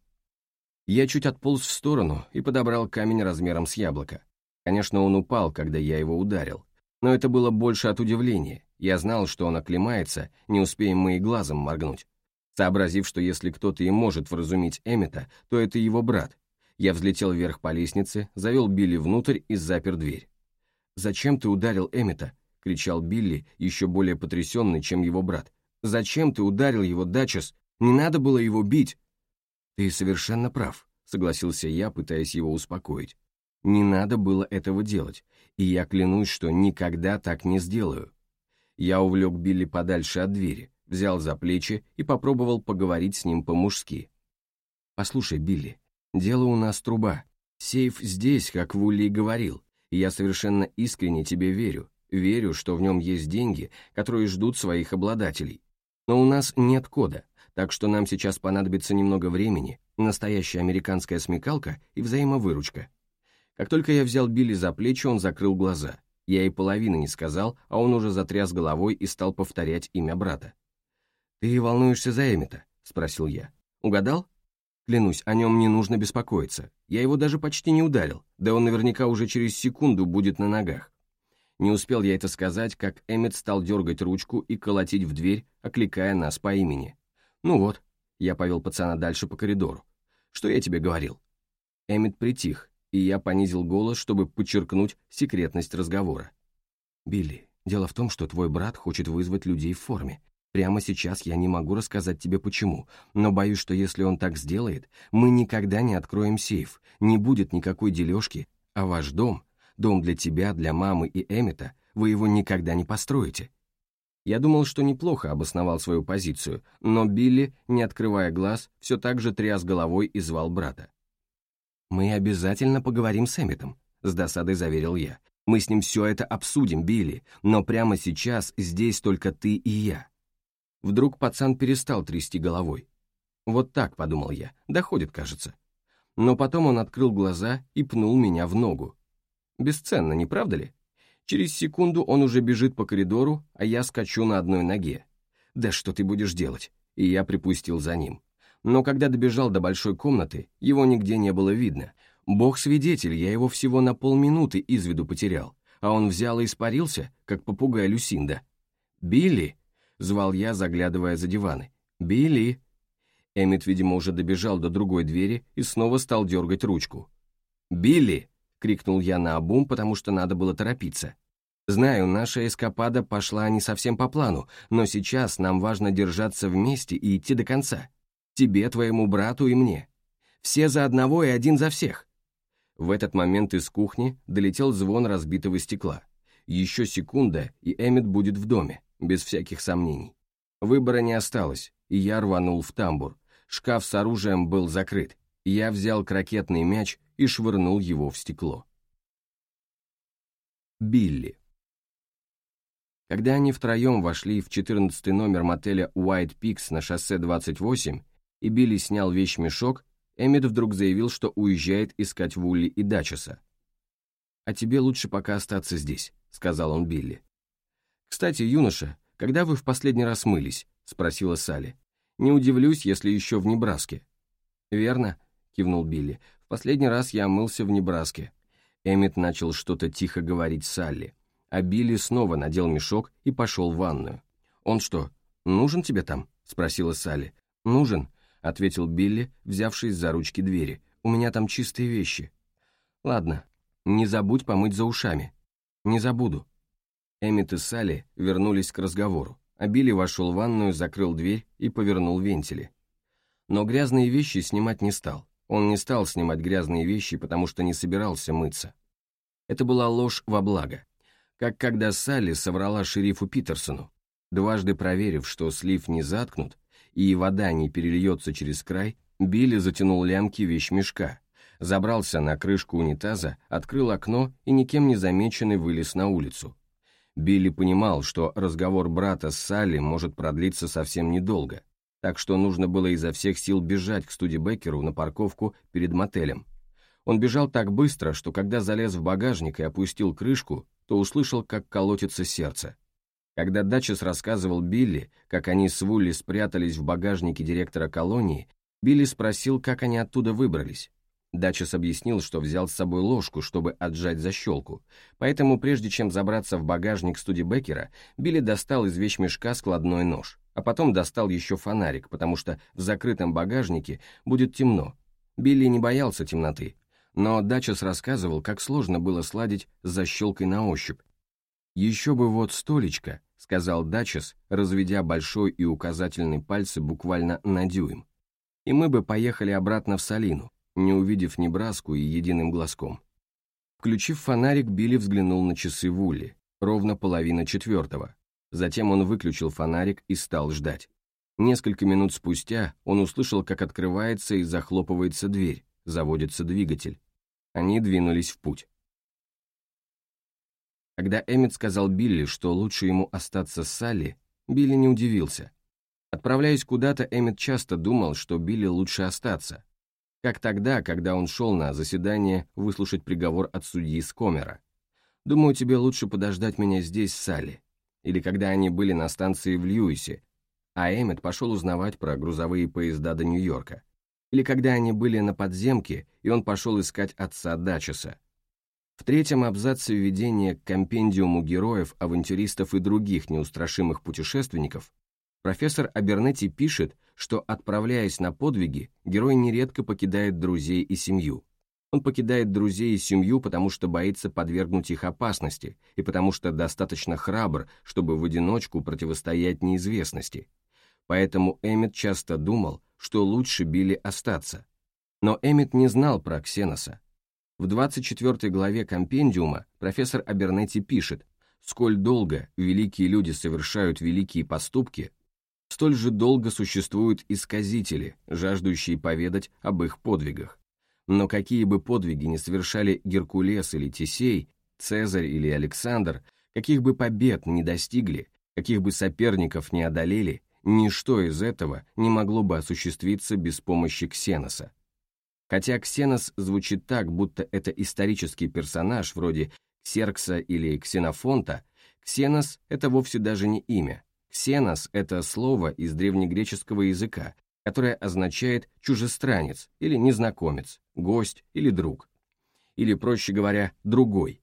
Я чуть отполз в сторону и подобрал камень размером с яблоко. Конечно, он упал, когда я его ударил, но это было больше от удивления. Я знал, что он оклемается, не успеем мы и глазом моргнуть. Сообразив, что если кто-то и может вразумить Эммета, то это его брат. Я взлетел вверх по лестнице, завел Билли внутрь и запер дверь. «Зачем ты ударил Эммета?» — кричал Билли, еще более потрясенный, чем его брат. Зачем ты ударил его, Дачес? Не надо было его бить!» «Ты совершенно прав», — согласился я, пытаясь его успокоить. «Не надо было этого делать, и я клянусь, что никогда так не сделаю». Я увлек Билли подальше от двери, взял за плечи и попробовал поговорить с ним по-мужски. «Послушай, Билли, дело у нас труба. Сейф здесь, как Вулли говорил, и я совершенно искренне тебе верю. Верю, что в нем есть деньги, которые ждут своих обладателей. Но у нас нет кода, так что нам сейчас понадобится немного времени, настоящая американская смекалка и взаимовыручка. Как только я взял Билли за плечи, он закрыл глаза. Я и половины не сказал, а он уже затряс головой и стал повторять имя брата. «Ты волнуешься за Эмита?» — спросил я. «Угадал?» Клянусь, о нем не нужно беспокоиться. Я его даже почти не ударил, да он наверняка уже через секунду будет на ногах. Не успел я это сказать, как Эммет стал дергать ручку и колотить в дверь, окликая нас по имени. «Ну вот», — я повел пацана дальше по коридору. «Что я тебе говорил?» Эммет притих, и я понизил голос, чтобы подчеркнуть секретность разговора. «Билли, дело в том, что твой брат хочет вызвать людей в форме. Прямо сейчас я не могу рассказать тебе почему, но боюсь, что если он так сделает, мы никогда не откроем сейф, не будет никакой дележки, а ваш дом Дом для тебя, для мамы и Эмита, вы его никогда не построите. Я думал, что неплохо обосновал свою позицию, но Билли, не открывая глаз, все так же тряс головой и звал брата. «Мы обязательно поговорим с Эмитом», — с досадой заверил я. «Мы с ним все это обсудим, Билли, но прямо сейчас здесь только ты и я». Вдруг пацан перестал трясти головой. «Вот так», — подумал я, — «доходит, кажется». Но потом он открыл глаза и пнул меня в ногу. Бесценно, не правда ли? Через секунду он уже бежит по коридору, а я скачу на одной ноге. Да что ты будешь делать? И я припустил за ним. Но когда добежал до большой комнаты, его нигде не было видно. Бог свидетель, я его всего на полминуты из виду потерял, а он взял и испарился, как попугай Люсинда. «Билли!» — звал я, заглядывая за диваны. «Билли!» Эммет, видимо, уже добежал до другой двери и снова стал дергать ручку. «Билли!» — крикнул я на обум, потому что надо было торопиться. «Знаю, наша эскапада пошла не совсем по плану, но сейчас нам важно держаться вместе и идти до конца. Тебе, твоему брату и мне. Все за одного и один за всех». В этот момент из кухни долетел звон разбитого стекла. Еще секунда, и Эммет будет в доме, без всяких сомнений. Выбора не осталось, и я рванул в тамбур. Шкаф с оружием был закрыт. Я взял крокетный мяч и швырнул его в стекло. Билли. Когда они втроем вошли в 14 номер мотеля White Peaks на шоссе 28, и Билли снял вещмешок, Эммет вдруг заявил, что уезжает искать Вулли и Дачеса. «А тебе лучше пока остаться здесь», — сказал он Билли. «Кстати, юноша, когда вы в последний раз мылись?» — спросила Салли. «Не удивлюсь, если еще в Небраске». «Верно», — кивнул Билли. «В последний раз я мылся в Небраске». Эммет начал что-то тихо говорить Салли, а Билли снова надел мешок и пошел в ванную. «Он что, нужен тебе там?» — спросила Салли. «Нужен», — ответил Билли, взявшись за ручки двери. «У меня там чистые вещи». «Ладно, не забудь помыть за ушами». «Не забуду». Эммит и Салли вернулись к разговору, а Билли вошел в ванную, закрыл дверь и повернул вентили. Но грязные вещи снимать не стал. Он не стал снимать грязные вещи, потому что не собирался мыться. Это была ложь во благо. Как когда Салли соврала шерифу Питерсону, дважды проверив, что слив не заткнут, и вода не перельется через край, Билли затянул лямки вещмешка, забрался на крышку унитаза, открыл окно и никем не замеченный вылез на улицу. Билли понимал, что разговор брата с Салли может продлиться совсем недолго, так что нужно было изо всех сил бежать к Студебекеру на парковку перед мотелем. Он бежал так быстро, что когда залез в багажник и опустил крышку, то услышал, как колотится сердце. Когда Дачес рассказывал Билли, как они с Вулли спрятались в багажнике директора колонии, Билли спросил, как они оттуда выбрались. Дачес объяснил, что взял с собой ложку, чтобы отжать защелку, поэтому прежде чем забраться в багажник Студебекера, Билли достал из вещмешка складной нож, а потом достал еще фонарик, потому что в закрытом багажнике будет темно. Билли не боялся темноты, но Дачес рассказывал, как сложно было сладить с защелкой на ощупь. «Еще бы вот столечко», — сказал Дачес, разведя большой и указательный пальцы буквально на дюйм. «И мы бы поехали обратно в Салину, не увидев Небраску и единым глазком». Включив фонарик, Билли взглянул на часы Вулли, ровно половина четвертого. Затем он выключил фонарик и стал ждать. Несколько минут спустя он услышал, как открывается и захлопывается дверь, заводится двигатель. Они двинулись в путь. Когда Эммет сказал Билли, что лучше ему остаться с Салли, Билли не удивился. Отправляясь куда-то, Эммет часто думал, что Билли лучше остаться. Как тогда, когда он шел на заседание выслушать приговор от судьи Скомера. «Думаю, тебе лучше подождать меня здесь, Салли». Или когда они были на станции в Льюисе, а Эммет пошел узнавать про грузовые поезда до Нью-Йорка. Или когда они были на подземке, и он пошел искать отца Дачеса. В третьем абзаце введения к компендиуму героев, авантюристов и других неустрашимых путешественников профессор Абернетти пишет, что, отправляясь на подвиги, герой нередко покидает друзей и семью. Он покидает друзей и семью, потому что боится подвергнуть их опасности, и потому что достаточно храбр, чтобы в одиночку противостоять неизвестности. Поэтому Эммет часто думал, что лучше Билли остаться. Но Эммет не знал про Ксеноса. В 24 главе компендиума профессор Абернетти пишет, «Сколь долго великие люди совершают великие поступки, столь же долго существуют исказители, жаждущие поведать об их подвигах. Но какие бы подвиги ни совершали Геркулес или Тесей, Цезарь или Александр, каких бы побед ни достигли, каких бы соперников ни одолели, ничто из этого не могло бы осуществиться без помощи Ксеноса. Хотя Ксенос звучит так, будто это исторический персонаж вроде Ксеркса или Ксенофонта, Ксенос — это вовсе даже не имя. Ксенос — это слово из древнегреческого языка, которое означает «чужестранец» или «незнакомец», «гость» или «друг». Или, проще говоря, «другой».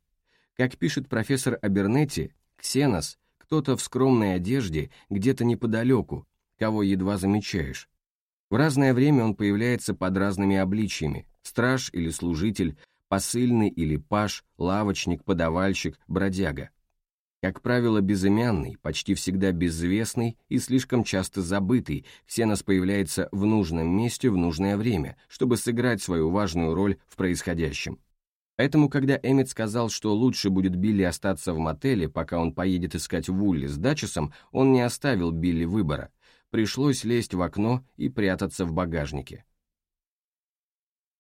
Как пишет профессор Абернетти, Ксенос — кто-то в скромной одежде где-то неподалеку, кого едва замечаешь, В разное время он появляется под разными обличьями – страж или служитель, посыльный или паш, лавочник, подавальщик, бродяга. Как правило, безымянный, почти всегда безвестный и слишком часто забытый, Ксенос появляется в нужном месте в нужное время, чтобы сыграть свою важную роль в происходящем. Поэтому, когда Эммет сказал, что лучше будет Билли остаться в мотеле, пока он поедет искать Вулли с Дачесом, он не оставил Билли выбора. Пришлось лезть в окно и прятаться в багажнике.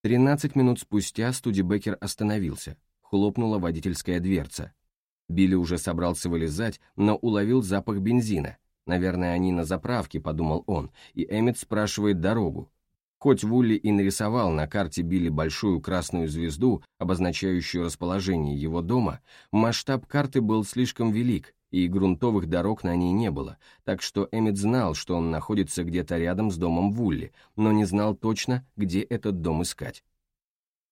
13 минут спустя Студибекер остановился. Хлопнула водительская дверца. Билли уже собрался вылезать, но уловил запах бензина. Наверное, они на заправке, подумал он, и Эммет спрашивает дорогу. Хоть Вулли и нарисовал на карте Билли большую красную звезду, обозначающую расположение его дома, масштаб карты был слишком велик, и грунтовых дорог на ней не было, так что Эммет знал, что он находится где-то рядом с домом Вулли, но не знал точно, где этот дом искать.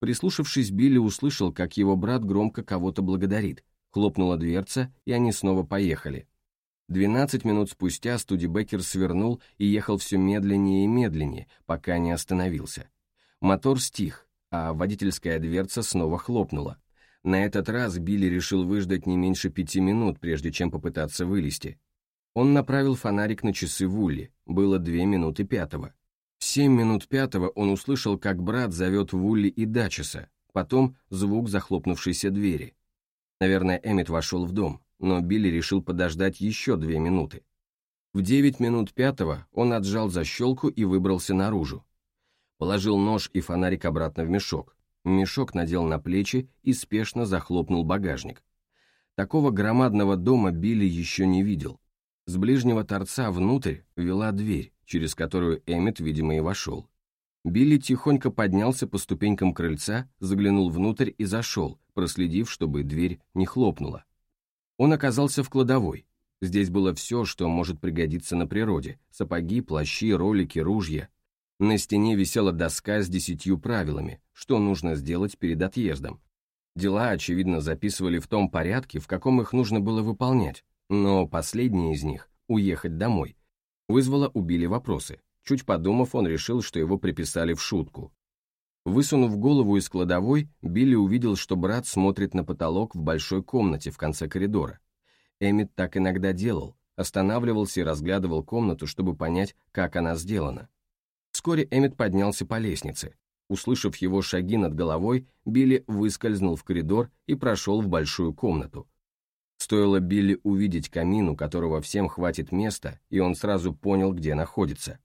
Прислушавшись, Билли услышал, как его брат громко кого-то благодарит. Хлопнула дверца, и они снова поехали. Двенадцать минут спустя Студибекер свернул и ехал все медленнее и медленнее, пока не остановился. Мотор стих, а водительская дверца снова хлопнула. На этот раз Билли решил выждать не меньше пяти минут, прежде чем попытаться вылезти. Он направил фонарик на часы Вулли, было две минуты пятого. В семь минут пятого он услышал, как брат зовет Вулли и Дачеса, потом звук захлопнувшейся двери. Наверное, Эммет вошел в дом, но Билли решил подождать еще две минуты. В девять минут пятого он отжал защелку и выбрался наружу. Положил нож и фонарик обратно в мешок. Мешок надел на плечи и спешно захлопнул багажник. Такого громадного дома Билли еще не видел. С ближнего торца внутрь вела дверь, через которую Эммет, видимо, и вошел. Билли тихонько поднялся по ступенькам крыльца, заглянул внутрь и зашел, проследив, чтобы дверь не хлопнула. Он оказался в кладовой. Здесь было все, что может пригодиться на природе. Сапоги, плащи, ролики, ружья. На стене висела доска с десятью правилами, что нужно сделать перед отъездом. Дела, очевидно, записывали в том порядке, в каком их нужно было выполнять, но последнее из них, уехать домой, вызвало у Билли вопросы. Чуть подумав, он решил, что его приписали в шутку. Высунув голову из кладовой, Билли увидел, что брат смотрит на потолок в большой комнате в конце коридора. Эммит так иногда делал, останавливался и разглядывал комнату, чтобы понять, как она сделана. Вскоре Эммит поднялся по лестнице. Услышав его шаги над головой, Билли выскользнул в коридор и прошел в большую комнату. Стоило Билли увидеть камин, у которого всем хватит места, и он сразу понял, где находится.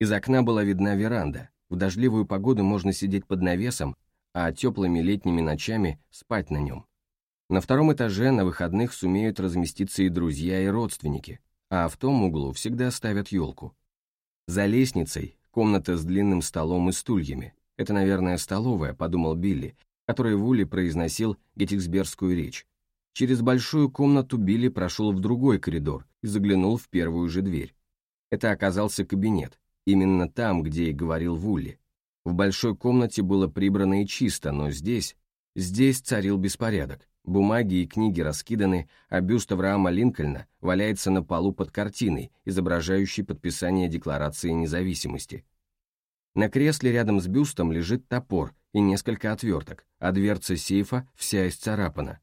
Из окна была видна веранда. В дождливую погоду можно сидеть под навесом, а теплыми летними ночами спать на нем. На втором этаже на выходных сумеют разместиться и друзья, и родственники, а в том углу всегда ставят елку. За лестницей комната с длинным столом и стульями. Это, наверное, столовая, подумал Билли, который Вули произносил геттиксбергскую речь. Через большую комнату Билли прошел в другой коридор и заглянул в первую же дверь. Это оказался кабинет, Именно там, где и говорил Вулли. В большой комнате было прибрано и чисто, но здесь... Здесь царил беспорядок. Бумаги и книги раскиданы, а бюст Авраама Линкольна валяется на полу под картиной, изображающей подписание Декларации независимости. На кресле рядом с бюстом лежит топор и несколько отверток, а дверца сейфа вся исцарапана.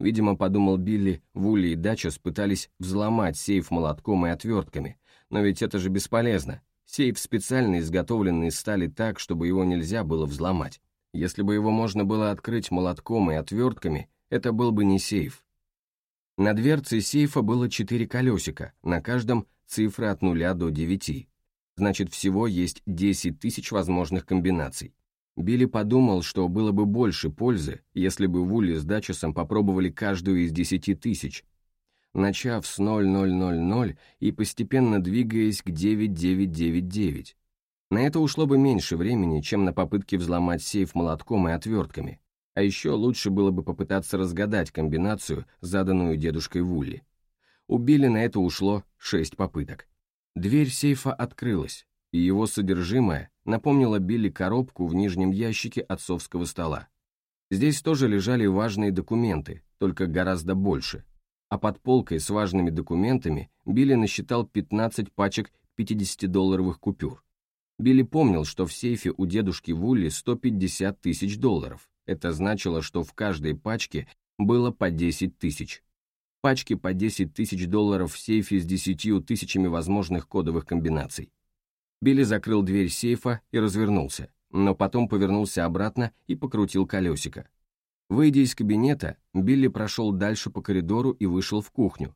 Видимо, подумал Билли, Вулли и Дачес пытались взломать сейф молотком и отвертками, но ведь это же бесполезно, Сейф специально изготовленный из стали так, чтобы его нельзя было взломать. Если бы его можно было открыть молотком и отвертками, это был бы не сейф. На дверце сейфа было четыре колесика, на каждом цифры от нуля до девяти. Значит, всего есть 10 тысяч возможных комбинаций. Билли подумал, что было бы больше пользы, если бы Вулли с Дачесом попробовали каждую из 10 тысяч, начав с 0000 и постепенно двигаясь к 9999. На это ушло бы меньше времени, чем на попытки взломать сейф молотком и отвертками, а еще лучше было бы попытаться разгадать комбинацию, заданную дедушкой Вулли. У Билли на это ушло шесть попыток. Дверь сейфа открылась, и его содержимое напомнило Билли коробку в нижнем ящике отцовского стола. Здесь тоже лежали важные документы, только гораздо больше – а под полкой с важными документами Билли насчитал 15 пачек 50-долларовых купюр. Билли помнил, что в сейфе у дедушки Вулли 150 тысяч долларов. Это значило, что в каждой пачке было по 10 тысяч. Пачки по 10 тысяч долларов в сейфе с 10 тысячами возможных кодовых комбинаций. Билли закрыл дверь сейфа и развернулся, но потом повернулся обратно и покрутил колесико. Выйдя из кабинета, Билли прошел дальше по коридору и вышел в кухню.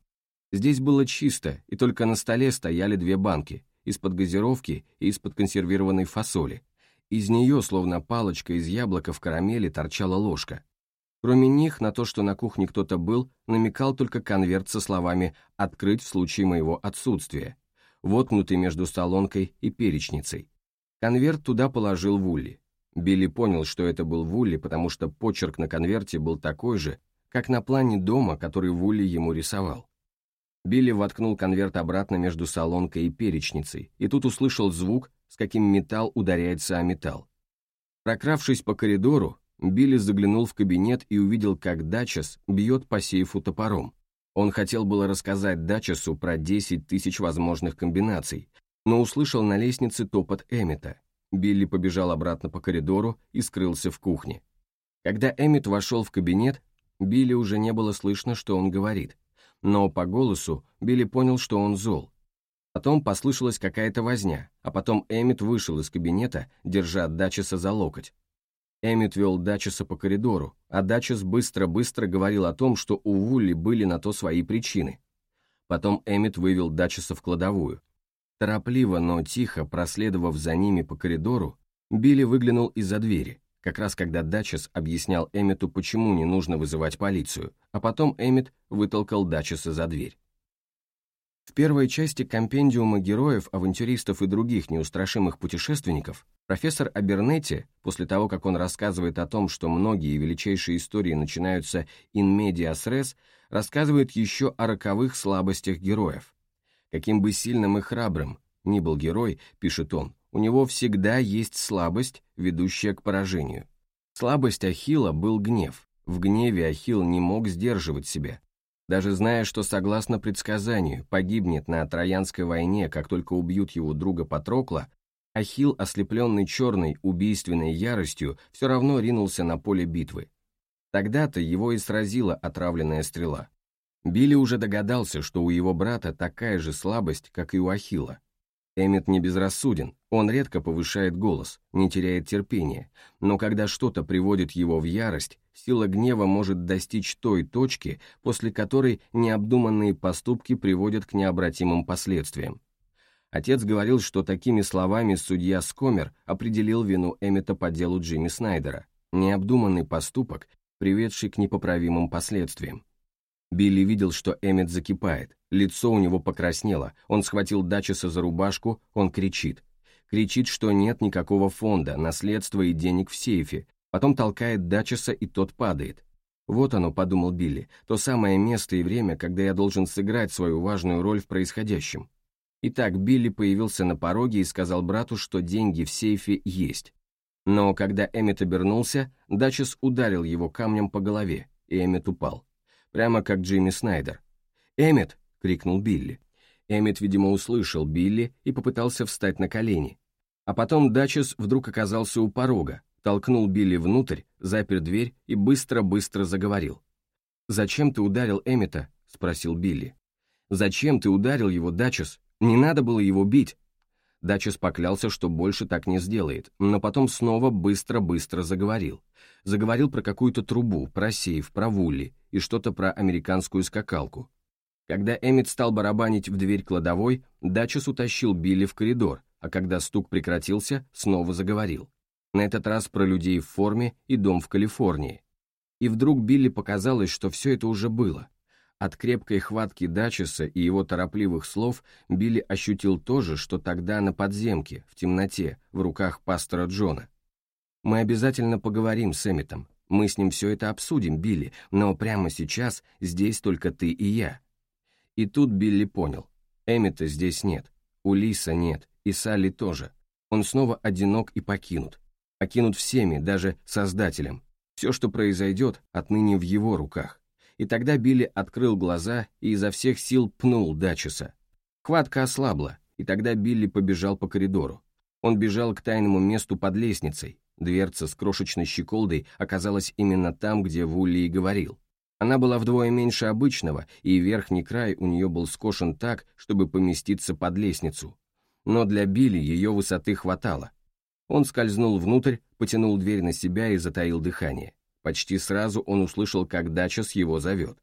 Здесь было чисто, и только на столе стояли две банки, из-под газировки и из-под консервированной фасоли. Из нее, словно палочка из яблока в карамели, торчала ложка. Кроме них, на то, что на кухне кто-то был, намекал только конверт со словами «открыть в случае моего отсутствия», воткнутый между столонкой и перечницей. Конверт туда положил Вулли. Билли понял, что это был Вулли, потому что почерк на конверте был такой же, как на плане дома, который Вулли ему рисовал. Билли воткнул конверт обратно между солонкой и перечницей, и тут услышал звук, с каким металл ударяется о металл. Прокравшись по коридору, Билли заглянул в кабинет и увидел, как Дачес бьет по сейфу топором. Он хотел было рассказать Дачесу про 10 тысяч возможных комбинаций, но услышал на лестнице топот Эммета. Билли побежал обратно по коридору и скрылся в кухне. Когда Эммет вошел в кабинет, Билли уже не было слышно, что он говорит, но по голосу Билли понял, что он зол. Потом послышалась какая-то возня, а потом Эммет вышел из кабинета, держа Дачеса за локоть. Эммет вел Дачеса по коридору, а Дачес быстро-быстро говорил о том, что у Вулли были на то свои причины. Потом Эммет вывел Дачеса в кладовую. Торопливо, но тихо, проследовав за ними по коридору, Билли выглянул из-за двери, как раз когда Дачес объяснял Эммету, почему не нужно вызывать полицию, а потом Эммет вытолкал Дачеса за дверь. В первой части компендиума героев, авантюристов и других неустрашимых путешественников профессор Абернетти, после того, как он рассказывает о том, что многие величайшие истории начинаются in medias res, рассказывает еще о роковых слабостях героев. Каким бы сильным и храбрым ни был герой, пишет он, у него всегда есть слабость, ведущая к поражению. Слабость Ахилла был гнев. В гневе Ахилл не мог сдерживать себя. Даже зная, что согласно предсказанию погибнет на Троянской войне, как только убьют его друга Патрокла, Ахилл, ослепленный черной убийственной яростью, все равно ринулся на поле битвы. Тогда-то его и сразила отравленная стрела. Билли уже догадался, что у его брата такая же слабость, как и у Ахилла. Эммет не безрассуден, он редко повышает голос, не теряет терпения, но когда что-то приводит его в ярость, сила гнева может достичь той точки, после которой необдуманные поступки приводят к необратимым последствиям. Отец говорил, что такими словами судья Скомер определил вину Эммета по делу Джимми Снайдера, необдуманный поступок, приведший к непоправимым последствиям. Билли видел, что Эммет закипает, лицо у него покраснело, он схватил Дачеса за рубашку, он кричит. Кричит, что нет никакого фонда, наследства и денег в сейфе, потом толкает Дачеса, и тот падает. Вот оно, подумал Билли, то самое место и время, когда я должен сыграть свою важную роль в происходящем. Итак, Билли появился на пороге и сказал брату, что деньги в сейфе есть. Но когда Эммет обернулся, Дачес ударил его камнем по голове, и Эммет упал прямо как Джимми Снайдер. «Эммет!» — крикнул Билли. Эммет, видимо, услышал Билли и попытался встать на колени. А потом Дачес вдруг оказался у порога, толкнул Билли внутрь, запер дверь и быстро-быстро заговорил. «Зачем ты ударил Эммета?» — спросил Билли. «Зачем ты ударил его, Дачес? Не надо было его бить!» Дачес поклялся, что больше так не сделает, но потом снова быстро-быстро заговорил. Заговорил про какую-то трубу, про сейф, про Вулли и что-то про американскую скакалку. Когда Эммит стал барабанить в дверь кладовой, Дачес утащил Билли в коридор, а когда стук прекратился, снова заговорил. На этот раз про людей в форме и дом в Калифорнии. И вдруг Билли показалось, что все это уже было. От крепкой хватки Дачеса и его торопливых слов Билли ощутил то же, что тогда на подземке, в темноте, в руках пастора Джона. «Мы обязательно поговорим с Эмметом. Мы с ним все это обсудим, Билли, но прямо сейчас здесь только ты и я». И тут Билли понял. Эммета здесь нет, у Лиса нет, и Салли тоже. Он снова одинок и покинут. Покинут всеми, даже Создателем. Все, что произойдет, отныне в его руках и тогда Билли открыл глаза и изо всех сил пнул Дачеса. Хватка ослабла, и тогда Билли побежал по коридору. Он бежал к тайному месту под лестницей. Дверца с крошечной щеколдой оказалась именно там, где Вулли и говорил. Она была вдвое меньше обычного, и верхний край у нее был скошен так, чтобы поместиться под лестницу. Но для Билли ее высоты хватало. Он скользнул внутрь, потянул дверь на себя и затаил дыхание. Почти сразу он услышал, как Дачес его зовет.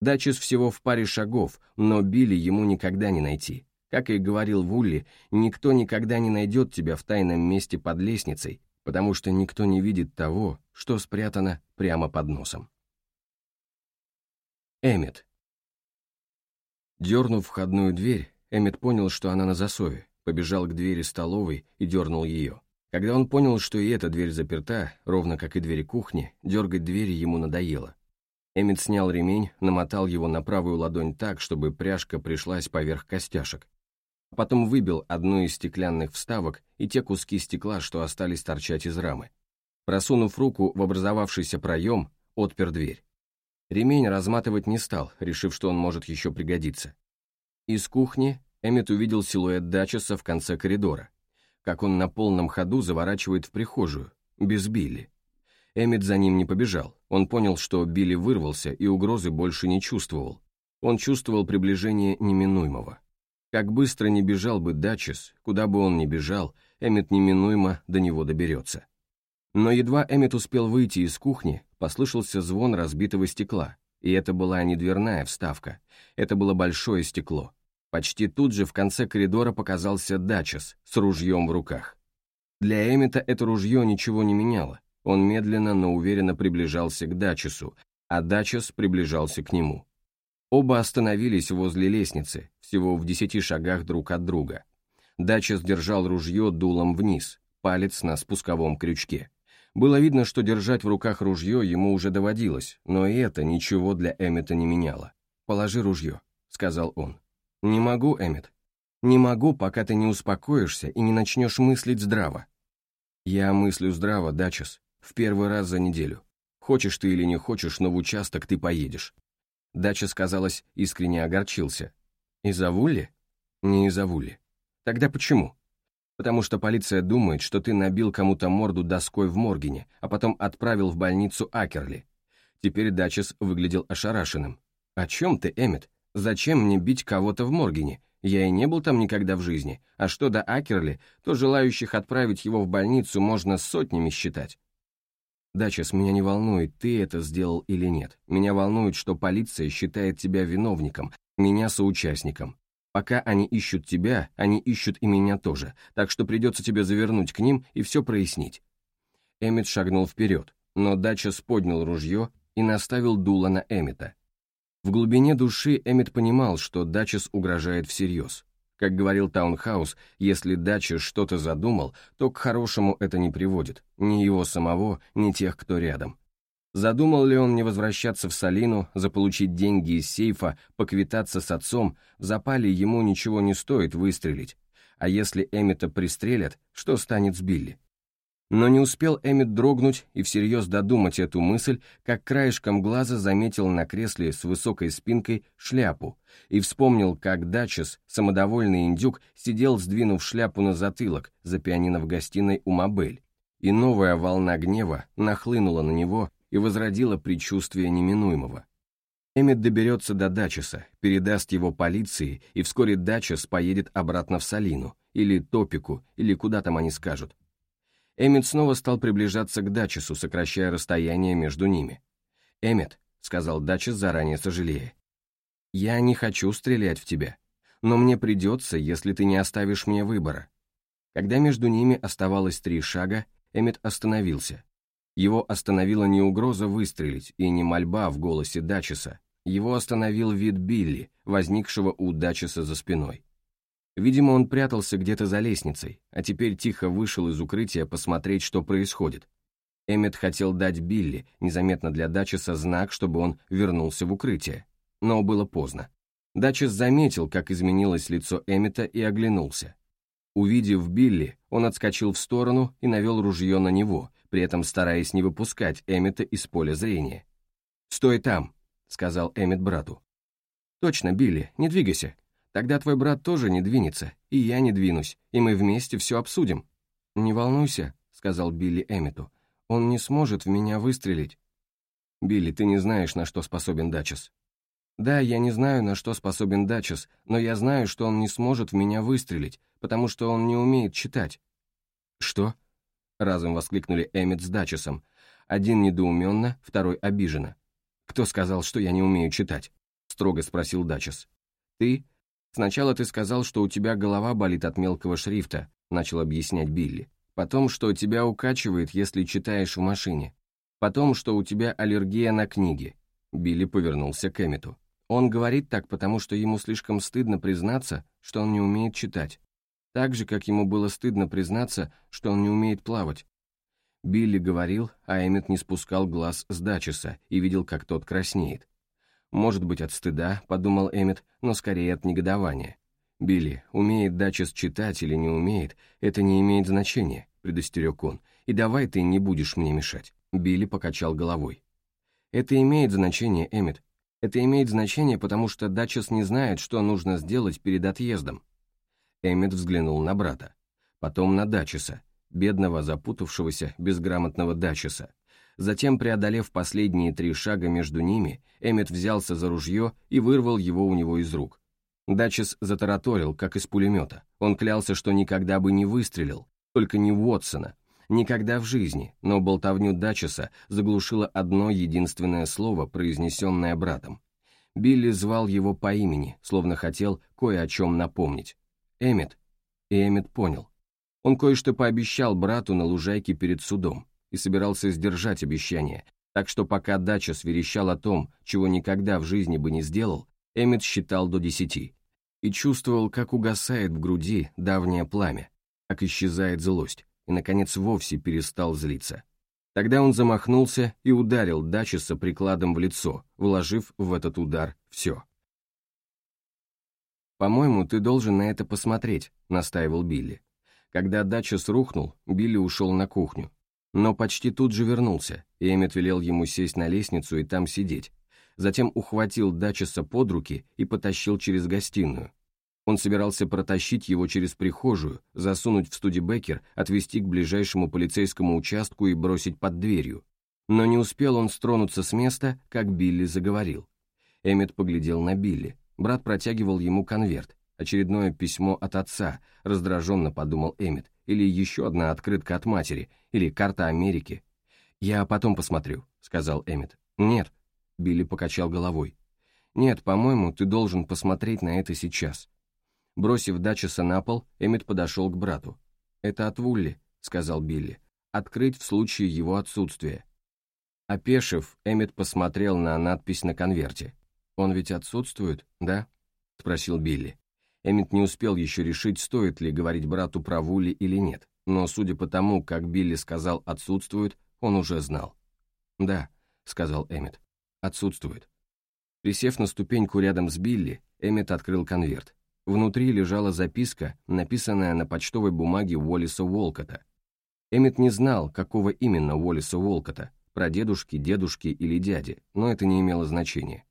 Дачес всего в паре шагов, но Билли ему никогда не найти. Как и говорил Вулли, никто никогда не найдет тебя в тайном месте под лестницей, потому что никто не видит того, что спрятано прямо под носом. Эммет. Дернув входную дверь, Эммет понял, что она на засове, побежал к двери столовой и дернул ее. Когда он понял, что и эта дверь заперта, ровно как и двери кухни, дергать двери ему надоело. Эммет снял ремень, намотал его на правую ладонь так, чтобы пряжка пришлась поверх костяшек. Потом выбил одну из стеклянных вставок и те куски стекла, что остались торчать из рамы. Просунув руку в образовавшийся проем, отпер дверь. Ремень разматывать не стал, решив, что он может еще пригодиться. Из кухни Эммет увидел силуэт Дачеса в конце коридора, как он на полном ходу заворачивает в прихожую, без Билли. Эммет за ним не побежал. Он понял, что Билли вырвался и угрозы больше не чувствовал. Он чувствовал приближение неминуемого. Как быстро не бежал бы Дачес, куда бы он ни бежал, Эммет неминуемо до него доберется. Но едва Эммет успел выйти из кухни, послышался звон разбитого стекла, и это была не дверная вставка, это было большое стекло. Почти тут же в конце коридора показался Дачес с ружьем в руках. Для Эммета это ружье ничего не меняло, он медленно, но уверенно приближался к Дачесу, а Дачес приближался к нему. Оба остановились возле лестницы, всего в десяти шагах друг от друга. Дачес держал ружье дулом вниз, палец на спусковом крючке. Было видно, что держать в руках ружье ему уже доводилось, но и это ничего для Эммета не меняло. «Положи ружье», — сказал он. «Не могу, Эммет. Не могу, пока ты не успокоишься и не начнешь мыслить здраво». «Я мыслю здраво, Дачес», в первый раз за неделю. Хочешь ты или не хочешь, но в участок ты поедешь. Дача, сказалось, искренне огорчился. Из-за Вулли? Не из-за Вулли. Тогда почему? Потому что полиция думает, что ты набил кому-то морду доской в Моргене, а потом отправил в больницу Акерли. Теперь Дачес выглядел ошарашенным. «О чем ты, Эммет? Зачем мне бить кого-то в Моргене? Я и не был там никогда в жизни. А что до Акерли, то желающих отправить его в больницу можно сотнями считать. «Дачес, меня не волнует, ты это сделал или нет. Меня волнует, что полиция считает тебя виновником, меня соучастником. Пока они ищут тебя, они ищут и меня тоже, так что придется тебе завернуть к ним и все прояснить». Эммет шагнул вперед, но Дачес поднял ружье и наставил дуло на Эммета. В глубине души Эммет понимал, что Дачес угрожает всерьез. Как говорил Таунхаус, если Дачес что-то задумал, то к хорошему это не приводит, ни его самого, ни тех, кто рядом. Задумал ли он не возвращаться в Салину, заполучить деньги из сейфа, поквитаться с отцом, в запале ему ничего не стоит выстрелить. А если Эммета пристрелят, что станет с Билли? Но не успел Эммет дрогнуть и всерьез додумать эту мысль, как краешком глаза заметил на кресле с высокой спинкой шляпу и вспомнил, как Дачес, самодовольный индюк, сидел, сдвинув шляпу на затылок за пианино в гостиной у Мабель. И новая волна гнева нахлынула на него и возродила предчувствие неминуемого. Эммет доберется до Дачеса, передаст его полиции, и вскоре Дачес поедет обратно в Салину, или Топику, или куда там они скажут, Эммет снова стал приближаться к Дачесу, сокращая расстояние между ними. «Эммет», — сказал Дачес, заранее сожалея, — «я не хочу стрелять в тебя, но мне придется, если ты не оставишь мне выбора». Когда между ними оставалось три шага, Эммет остановился. Его остановила не угроза выстрелить и не мольба в голосе Дачеса, его остановил вид Билли, возникшего у Дачеса за спиной. Видимо, он прятался где-то за лестницей, а теперь тихо вышел из укрытия посмотреть, что происходит. Эммет хотел дать Билли, незаметно для Дачеса, знак, чтобы он вернулся в укрытие. Но было поздно. Дачес заметил, как изменилось лицо Эммета и оглянулся. Увидев Билли, он отскочил в сторону и навел ружье на него, при этом стараясь не выпускать Эммета из поля зрения. «Стой там», — сказал Эммет брату. «Точно, Билли, не двигайся. Тогда твой брат тоже не двинется, и я не двинусь, и мы вместе все обсудим». «Не волнуйся», — сказал Билли Эммету, — «он не сможет в меня выстрелить». «Билли, ты не знаешь, на что способен Дачес». «Да, я не знаю, на что способен Дачес, но я знаю, что он не сможет в меня выстрелить, потому что он не умеет читать». «Что?» — разом воскликнули Эммет с Дачесом. Один недоуменно, второй обиженно. «Кто сказал, что я не умею читать?» — строго спросил Дачес. «Ты? Сначала ты сказал, что у тебя голова болит от мелкого шрифта», — начал объяснять Билли. «Потом, что тебя укачивает, если читаешь в машине. Потом, что у тебя аллергия на книги». Билли повернулся к Эммету. Он говорит так, потому что ему слишком стыдно признаться, что он не умеет читать. Так же, как ему было стыдно признаться, что он не умеет плавать. Билли говорил, а Эммет не спускал глаз с Дачеса и видел, как тот краснеет. «Может быть, от стыда», — подумал Эммет, но скорее от негодования. «Билли, умеет Дачес читать или не умеет, это не имеет значения», — предостерег он, «и давай ты не будешь мне мешать». Билли покачал головой. «Это имеет значение, Эммет. Это имеет значение, потому что Дачес не знает, что нужно сделать перед отъездом. Эммет взглянул на брата, потом на Дачеса, бедного, запутавшегося, безграмотного Дачеса. Затем, преодолев последние три шага между ними, Эммет взялся за ружье и вырвал его у него из рук. Дачес затараторил, как из пулемета. Он клялся, что никогда бы не выстрелил, только не Уотсона, Никогда в жизни, но болтовню Дачеса заглушило одно единственное слово, произнесенное братом. Билли звал его по имени, словно хотел кое о чем напомнить. «Эммет». И Эммет понял. Он кое-что пообещал брату на лужайке перед судом и собирался сдержать обещание, так что пока Дачес верещал о том, чего никогда в жизни бы не сделал, Эммет считал до десяти и чувствовал, как угасает в груди давнее пламя, как исчезает злость и, наконец, вовсе перестал злиться. Тогда он замахнулся и ударил Дачеса прикладом в лицо, вложив в этот удар все. «По-моему, ты должен на это посмотреть», — настаивал Билли. Когда Дачес рухнул, Билли ушел на кухню. Но почти тут же вернулся, и Эммет велел ему сесть на лестницу и там сидеть. Затем ухватил Дачеса под руки и потащил через гостиную, он собирался протащить его через прихожую, засунуть в студибекер, отвезти к ближайшему полицейскому участку и бросить под дверью. Но не успел он стронуться с места, как Билли заговорил. Эммет поглядел на Билли. Брат протягивал ему конверт. Очередное письмо от отца, раздраженно подумал Эммет, или еще одна открытка от матери, или карта Америки. «Я потом посмотрю», — сказал Эммет. «Нет», — Билли покачал головой. «Нет, по-моему, ты должен посмотреть на это сейчас. Бросив Дачеса на пол, Эммет подошел к брату. «Это от Вулли», — сказал Билли. «Открыть в случае его отсутствия». Опешив, Эммет посмотрел на надпись на конверте. «Он ведь отсутствует, да?» — спросил Билли. Эммет не успел еще решить, стоит ли говорить брату про Вулли или нет, но, судя по тому, как Билли сказал «отсутствует», он уже знал. «Да», — сказал Эммет, — «отсутствует». Присев на ступеньку рядом с Билли, Эммет открыл конверт. Внутри лежала записка, написанная на почтовой бумаге Уоллиса Уолкота. Эммет не знал, какого именно Уоллиса Уолкота, прадедушки, дедушки или дяди, но это не имело значения.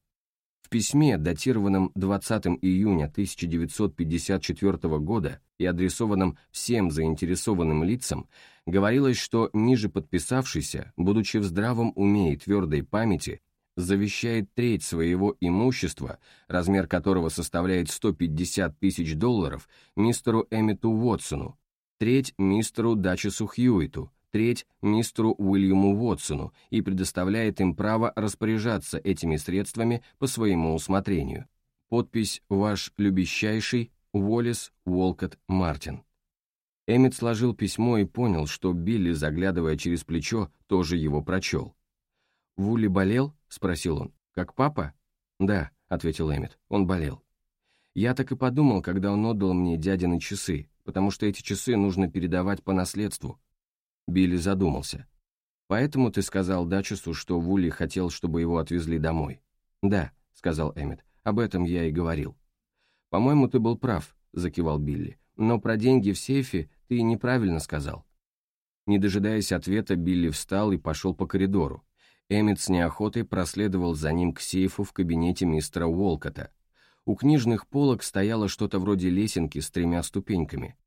В письме, датированном 20 июня 1954 года и адресованном всем заинтересованным лицам, говорилось, что ниже подписавшийся, будучи в здравом уме и твердой памяти, завещает треть своего имущества, размер которого составляет 150 тысяч долларов, мистеру Эммету Уотсону, треть мистеру Дачесу Хьюиту, треть мистеру Уильяму Уотсону и предоставляет им право распоряжаться этими средствами по своему усмотрению. Подпись «Ваш любящайший Уоллес Уолкот Мартин». Эммет сложил письмо и понял, что Билли, заглядывая через плечо, тоже его прочел. «Вули болел?» — спросил он. «Как папа?» «Да», — ответил Эммет, — «он болел». Я так и подумал, когда он отдал мне дядины часы, потому что эти часы нужно передавать по наследству. Билли задумался. «Поэтому ты сказал Дачесу, что Вули хотел, чтобы его отвезли домой?» «Да», — сказал Эммет, — «об этом я и говорил». «По-моему, ты был прав», — закивал Билли, «но про деньги в сейфе ты неправильно сказал». Не дожидаясь ответа, Билли встал и пошел по коридору, Эммет с неохотой проследовал за ним к сейфу в кабинете мистера Уолкота. У книжных полок стояло что-то вроде лесенки с тремя ступеньками.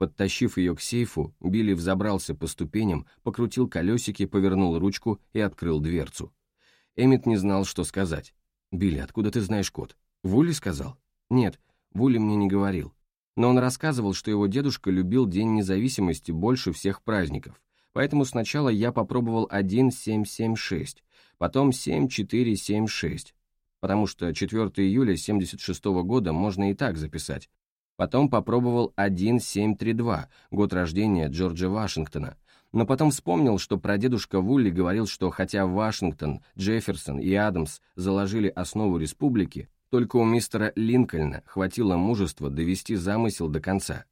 Подтащив ее к сейфу, Билли взобрался по ступеням, покрутил колесики, повернул ручку и открыл дверцу. Эммет не знал, что сказать. «Билли, откуда ты знаешь код?» «Вули сказал?» «Нет, Вули мне не говорил. Но он рассказывал, что его дедушка любил День независимости больше всех праздников, поэтому сначала я попробовал 1776, потом 7476, потому что 4 июля 76 -го года можно и так записать. Потом попробовал 1732, год рождения Джорджа Вашингтона, но потом вспомнил, что прадедушка Вулли говорил, что хотя Вашингтон, Джефферсон и Адамс заложили основу республики, только у мистера Линкольна хватило мужества довести замысел до конца.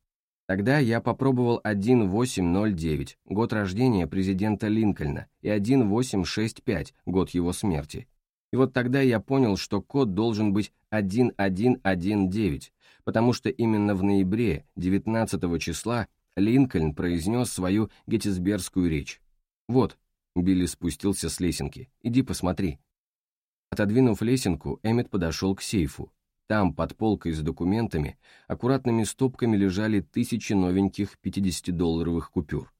Тогда я попробовал 1809, год рождения президента Линкольна, и 1865, год его смерти. И вот тогда я понял, что код должен быть 1119, потому что именно в ноябре 19 числа Линкольн произнес свою геттисбергскую речь. «Вот», — Билли спустился с лесенки, — «иди посмотри». Отодвинув лесенку, Эммет подошел к сейфу, там, под полкой с документами, аккуратными стопками лежали тысячи новеньких 50-долларовых купюр.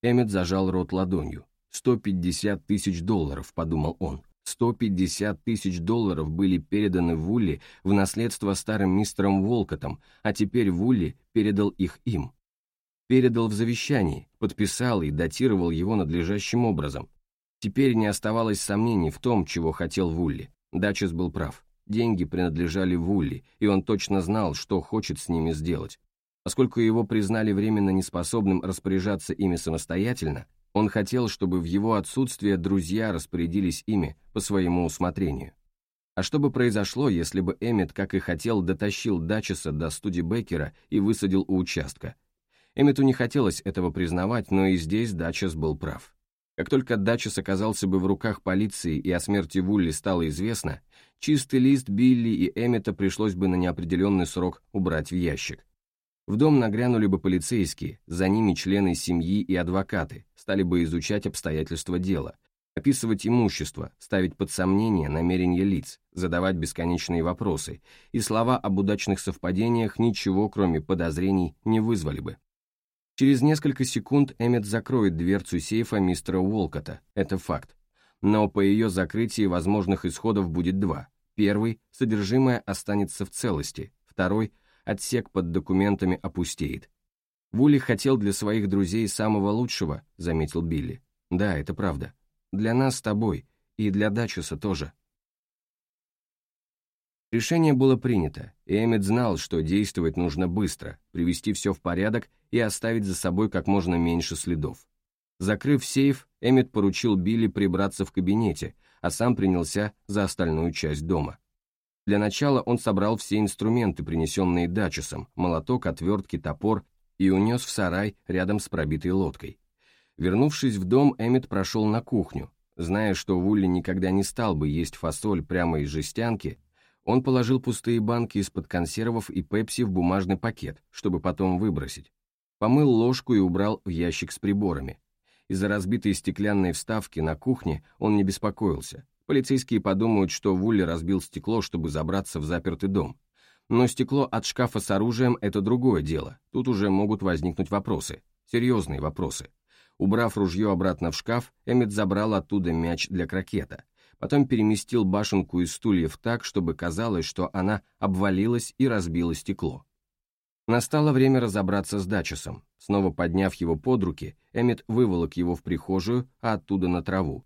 Эммет зажал рот ладонью. «150 тысяч долларов», — подумал он. 150 тысяч долларов были переданы Вулли в наследство старым мистером Волкотом, а теперь Вулли передал их им. Передал в завещании, подписал и датировал его надлежащим образом. Теперь не оставалось сомнений в том, чего хотел Вулли. Дачес был прав. Деньги принадлежали Вулли, и он точно знал, что хочет с ними сделать. Поскольку его признали временно неспособным распоряжаться ими самостоятельно, он хотел, чтобы в его отсутствие друзья распорядились ими по своему усмотрению. А что бы произошло, если бы Эммет, как и хотел, дотащил Дачеса до студии Беккера и высадил у участка? Эммету не хотелось этого признавать, но и здесь Дачес был прав. Как только Дачес оказался бы в руках полиции и о смерти Вулли стало известно, чистый лист Билли и Эммета пришлось бы на неопределенный срок убрать в ящик. В дом нагрянули бы полицейские, за ними члены семьи и адвокаты, стали бы изучать обстоятельства дела, описывать имущество, ставить под сомнение намерения лиц, задавать бесконечные вопросы, и слова об удачных совпадениях ничего, кроме подозрений, не вызвали бы. Через несколько секунд Эммет закроет дверцу сейфа мистера Уолкота, это факт. Но по ее закрытии возможных исходов будет два. Первый – содержимое останется в целости, второй – отсек под документами опустеет. Вули хотел для своих друзей самого лучшего, заметил Билли. Да, это правда. Для нас с тобой, и для Дачуса тоже. Решение было принято, и Эммет знал, что действовать нужно быстро, привести все в порядок и оставить за собой как можно меньше следов. Закрыв сейф, Эммет поручил Билли прибраться в кабинете, а сам принялся за остальную часть дома. Для начала он собрал все инструменты, принесенные Дачесом, молоток, отвертки, топор, и унес в сарай рядом с пробитой лодкой. Вернувшись в дом, Эммет прошел на кухню. Зная, что Вулли никогда не стал бы есть фасоль прямо из жестянки, он положил пустые банки из-под консервов и пепси в бумажный пакет, чтобы потом выбросить. Помыл ложку и убрал в ящик с приборами. Из-за разбитой стеклянной вставки на кухне он не беспокоился. Полицейские подумают, что Вулли разбил стекло, чтобы забраться в запертый дом. Но стекло от шкафа с оружием – это другое дело. Тут уже могут возникнуть вопросы. Серьезные вопросы. Убрав ружье обратно в шкаф, Эммет забрал оттуда мяч для крокета – потом переместил башенку из стульев так, чтобы казалось, что она обвалилась и разбила стекло. Настало время разобраться с Дачесом. Снова подняв его под руки, Эммет выволок его в прихожую, а оттуда на траву.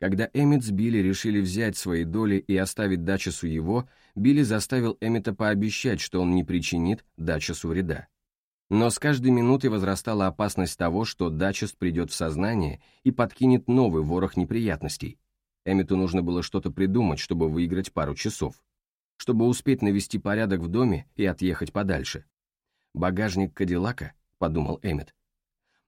Когда Эммет с Билли решили взять свои доли и оставить Дачесу его, Билли заставил Эммета пообещать, что он не причинит Дачесу вреда. Но с каждой минутой возрастала опасность того, что Дачес придет в сознание и подкинет новый ворох неприятностей, Эммету нужно было что-то придумать, чтобы выиграть пару часов, чтобы успеть навести порядок в доме и отъехать подальше. «Багажник Кадиллака?» — подумал Эммет.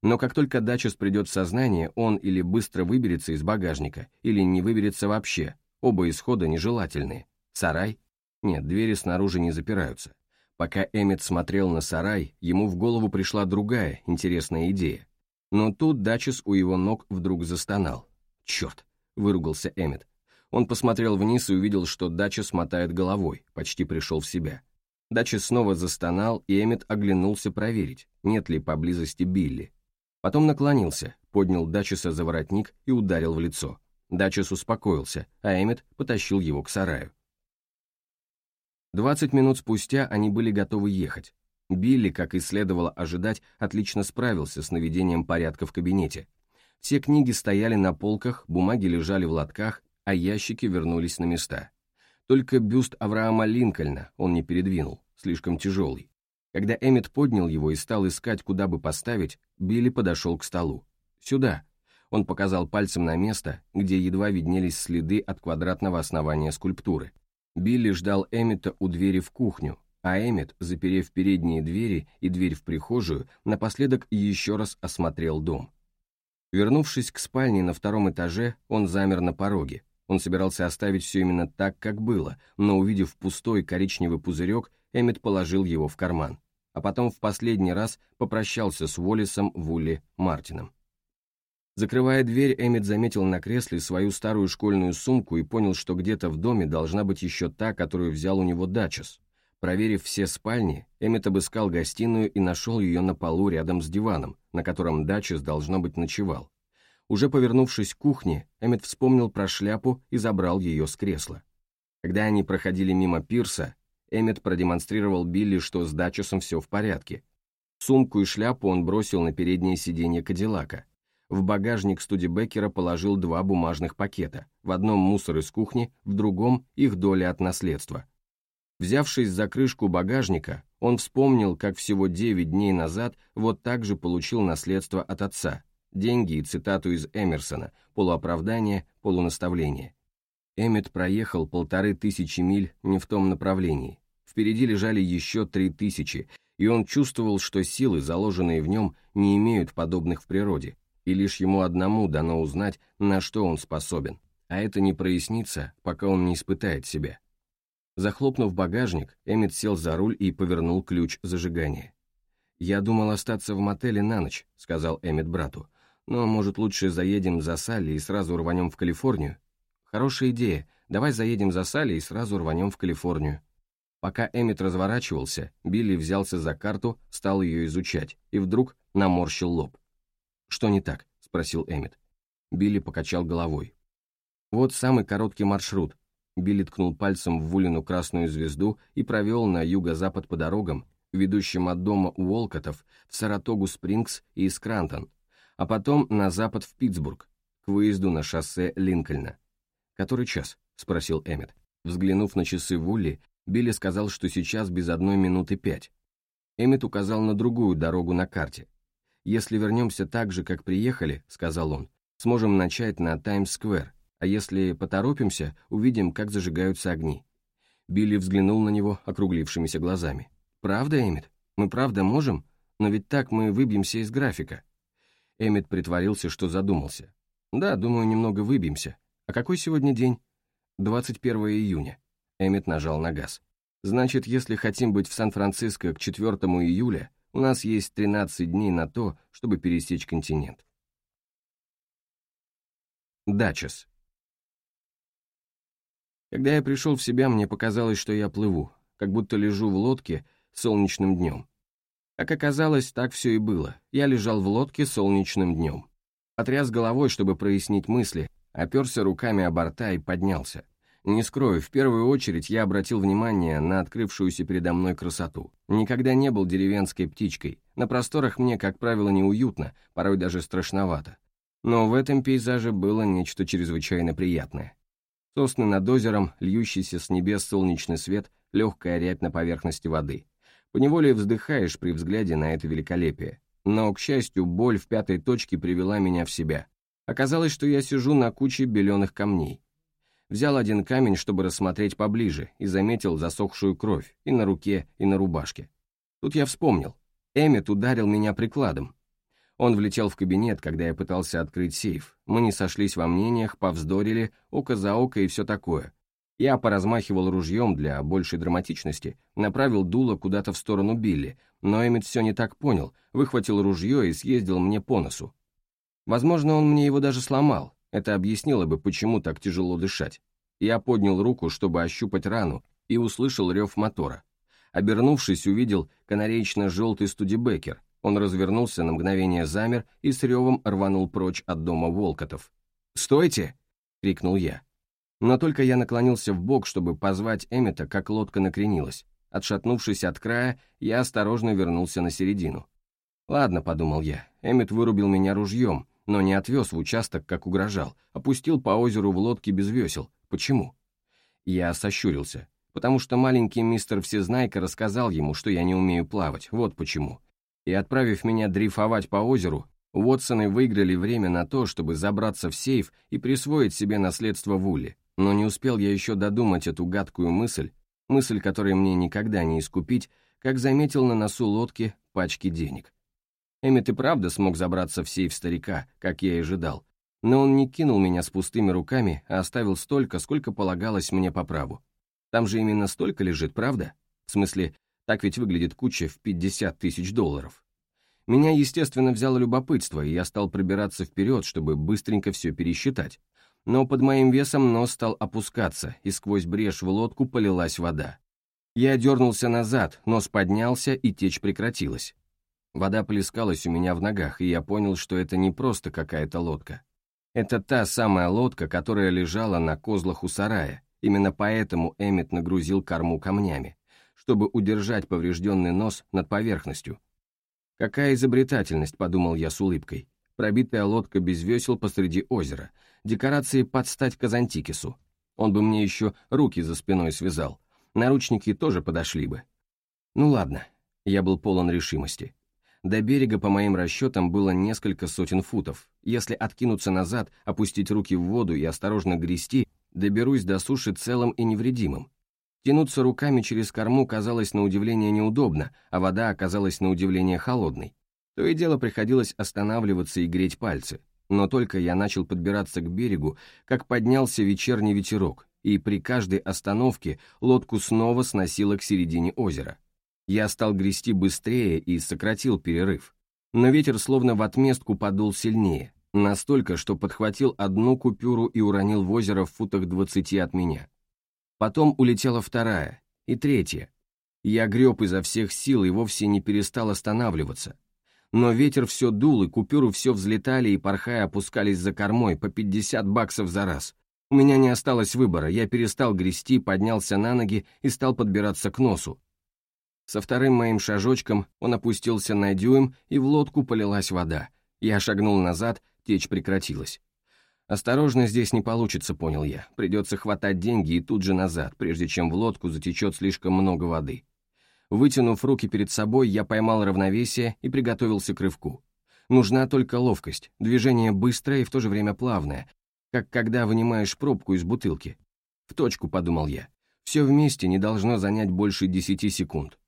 Но как только Дачес придет в сознание, он или быстро выберется из багажника, или не выберется вообще, оба исхода нежелательные. Сарай? Нет, двери снаружи не запираются. Пока Эммет смотрел на сарай, ему в голову пришла другая интересная идея. Но тут Дачес у его ног вдруг застонал. Черт, выругался Эммет. Он посмотрел вниз и увидел, что Дача смотает головой, почти пришел в себя. Дача снова застонал, и Эммет оглянулся проверить, нет ли поблизости Билли. Потом наклонился, поднял Дачеса за воротник и ударил в лицо. Дачес успокоился, а Эммет потащил его к сараю. Двадцать минут спустя они были готовы ехать. Билли, как и следовало ожидать, отлично справился с наведением порядка в кабинете. Все книги стояли на полках, бумаги лежали в лотках, а ящики вернулись на места. Только бюст Авраама Линкольна он не передвинул, слишком тяжелый. Когда Эммет поднял его и стал искать, куда бы поставить, Билли подошел к столу. «Сюда», он показал пальцем на место, где едва виднелись следы от квадратного основания скульптуры. Билли ждал Эммета у двери в кухню, а Эммет, заперев передние двери и дверь в прихожую, напоследок еще раз осмотрел дом. Вернувшись к спальне на втором этаже, он замер на пороге. Он собирался оставить все именно так, как было, но увидев пустой коричневый пузырек, Эммет положил его в карман, а потом в последний раз попрощался с Уоллесом Вулли Мартином. Закрывая дверь, Эммет заметил на кресле свою старую школьную сумку и понял, что где-то в доме должна быть еще та, которую взял у него Дачес. Проверив все спальни, Эммет обыскал гостиную и нашел ее на полу рядом с диваном, на котором Дачес, должно быть, ночевал. Уже повернувшись к кухне, Эммет вспомнил про шляпу и забрал ее с кресла. Когда они проходили мимо пирса, Эммет продемонстрировал Билли, что с Дачесом все в порядке. Сумку и шляпу он бросил на переднее сиденье Кадиллака, в багажник Студебекера положил два бумажных пакета, в одном мусор из кухни, в другом их доля от наследства. Взявшись за крышку багажника, он вспомнил, как всего 9 дней назад вот так же получил наследство от отца, деньги и цитату из Эмерсона, полуоправдание, полунаставление. Эммет проехал полторы тысячи миль не в том направлении. Впереди лежали еще три тысячи, и он чувствовал, что силы, заложенные в нем, не имеют подобных в природе, и лишь ему одному дано узнать, на что он способен, а это не прояснится, пока он не испытает себя. Захлопнув багажник, Эммет сел за руль и повернул ключ зажигания. «Я думал остаться в мотеле на ночь», — сказал Эммет брату, «но, может, лучше заедем за Салли и сразу рванем в Калифорнию?» «Хорошая идея, давай заедем за Салли и сразу рванем в Калифорнию». Пока Эммет разворачивался, Билли взялся за карту, стал ее изучать, и вдруг наморщил лоб. «Что не так?» — спросил Эммет. Билли покачал головой. «Вот самый короткий маршрут». Билли ткнул пальцем в Вулину красную звезду и провел на юго-запад по дорогам, ведущим от дома Уолкотов в Саратогу-Спрингс и Скрантон, а потом на запад в Питтсбург, к выезду на шоссе Линкольна. «Который час?» — спросил Эммет. Взглянув на часы Вулли, Билли сказал, что сейчас без одной минуты пять. Эммет указал на другую дорогу на карте, «Если вернемся так же, как приехали», — сказал он, «сможем начать на Таймс-сквер, а если поторопимся, увидим, как зажигаются огни». Билли взглянул на него округлившимися глазами. «Правда, Эммет? Мы правда можем? Но ведь так мы выбьемся из графика». Эммет притворился, что задумался. «Да, думаю, немного выбьемся. А какой сегодня день?» «21 июня». Эммет нажал на газ. «Значит, если хотим быть в Сан-Франциско к 4 июля, у нас есть 13 дней на то, чтобы пересечь континент. Дачес. Когда я пришел в себя, мне показалось, что я плыву, как будто лежу в лодке солнечным днем. Как оказалось, так все и было. Я лежал в лодке солнечным днем. Отряс головой, чтобы прояснить мысли, оперся руками о борта и поднялся. Не скрою, в первую очередь я обратил внимание на открывшуюся передо мной красоту. Никогда не был деревенской птичкой. На просторах мне, как правило, неуютно, порой даже страшновато. Но в этом пейзаже было нечто чрезвычайно приятное. Сосны над озером, льющийся с небес солнечный свет, легкая рябь на поверхности воды. Поневоле вздыхаешь при взгляде на это великолепие. Но, к счастью, боль в пятой точке привела меня в себя. Оказалось, что я сижу на куче беленых камней. Взял один камень, чтобы рассмотреть поближе, и заметил засохшую кровь и на руке, и на рубашке. Тут я вспомнил. Эммет ударил меня прикладом. Он влетел в кабинет, когда я пытался открыть сейф. Мы не сошлись во мнениях, повздорили, око за око и все такое. Я поразмахивал ружьем для большей драматичности, направил дуло куда-то в сторону Билли, но Эммет все не так понял, выхватил ружье и съездил мне по носу. Возможно, он мне его даже сломал, это объяснило бы, почему так тяжело дышать. Я поднял руку, чтобы ощупать рану, и услышал рев мотора. Обернувшись, увидел канареечно-желтый студибекер. Он развернулся, на мгновение замер и с ревом рванул прочь от дома Волкотов. «Стойте!» — крикнул я. Но только я наклонился в бок, чтобы позвать Эммета, как лодка накренилась. Отшатнувшись от края, я осторожно вернулся на середину. «Ладно», — подумал я, Эммет вырубил меня ружьем, но не отвез в участок, как угрожал, опустил по озеру в лодке без весел. Почему? Я сощурился, потому что маленький мистер Всезнайка рассказал ему, что я не умею плавать, вот почему. И отправив меня дрейфовать по озеру, Уотсоны выиграли время на то, чтобы забраться в сейф и присвоить себе наследство Вулли. Но не успел я еще додумать эту гадкую мысль, мысль, которой мне никогда не искупить, как заметил на носу лодки пачки денег. Эммет и правда смог забраться в сейф старика, как я и ожидал, но он не кинул меня с пустыми руками, а оставил столько, сколько полагалось мне по праву. Там же именно столько лежит, правда? В смысле, так ведь выглядит куча в 50 тысяч долларов. Меня, естественно, взяло любопытство, и я стал пробираться вперед, чтобы быстренько все пересчитать. Но под моим весом нос стал опускаться, и сквозь брешь в лодку полилась вода. Я дернулся назад, нос поднялся, и течь прекратилась. Вода плескалась у меня в ногах, и я понял, что это не просто какая-то лодка. Это та самая лодка, которая лежала на козлах у сарая. Именно поэтому Эммет нагрузил корму камнями, чтобы удержать поврежденный нос над поверхностью. Какая изобретательность, подумал я с улыбкой. Пробитая лодка без весел посреди озера. Декорации под стать Казантикису. Он бы мне еще руки за спиной связал. Наручники тоже подошли бы. Ну ладно, я был полон решимости. До берега, по моим расчетам, было несколько сотен футов. Если откинуться назад, опустить руки в воду и осторожно грести, доберусь до суши целым и невредимым. Тянуться руками через корму казалось на удивление неудобно, а вода оказалась на удивление холодной. То и дело приходилось останавливаться и греть пальцы. Но только я начал подбираться к берегу, как поднялся вечерний ветерок, и при каждой остановке лодку снова сносило к середине озера. Я стал грести быстрее и сократил перерыв. Но ветер словно в отместку подул сильнее, настолько, что подхватил одну купюру и уронил в озеро в футах двадцати от меня. Потом улетела вторая и третья. Я греб изо всех сил и вовсе не перестал останавливаться. Но ветер все дул, и купюры все взлетали и, порхая, опускались за кормой по 50 баксов за раз. У меня не осталось выбора, я перестал грести, поднялся на ноги и стал подбираться к носу, со вторым моим шажочком он опустился на дюйм, и в лодку полилась вода. Я шагнул назад, течь прекратилась. «Осторожно, здесь не получится», — понял я. Придется хватать деньги и тут же назад, прежде чем в лодку затечет слишком много воды. Вытянув руки перед собой, я поймал равновесие и приготовился к рывку. Нужна только ловкость, движение быстрое и в то же время плавное, как когда вынимаешь пробку из бутылки. В точку, подумал я. Все вместе не должно занять больше десяти секунд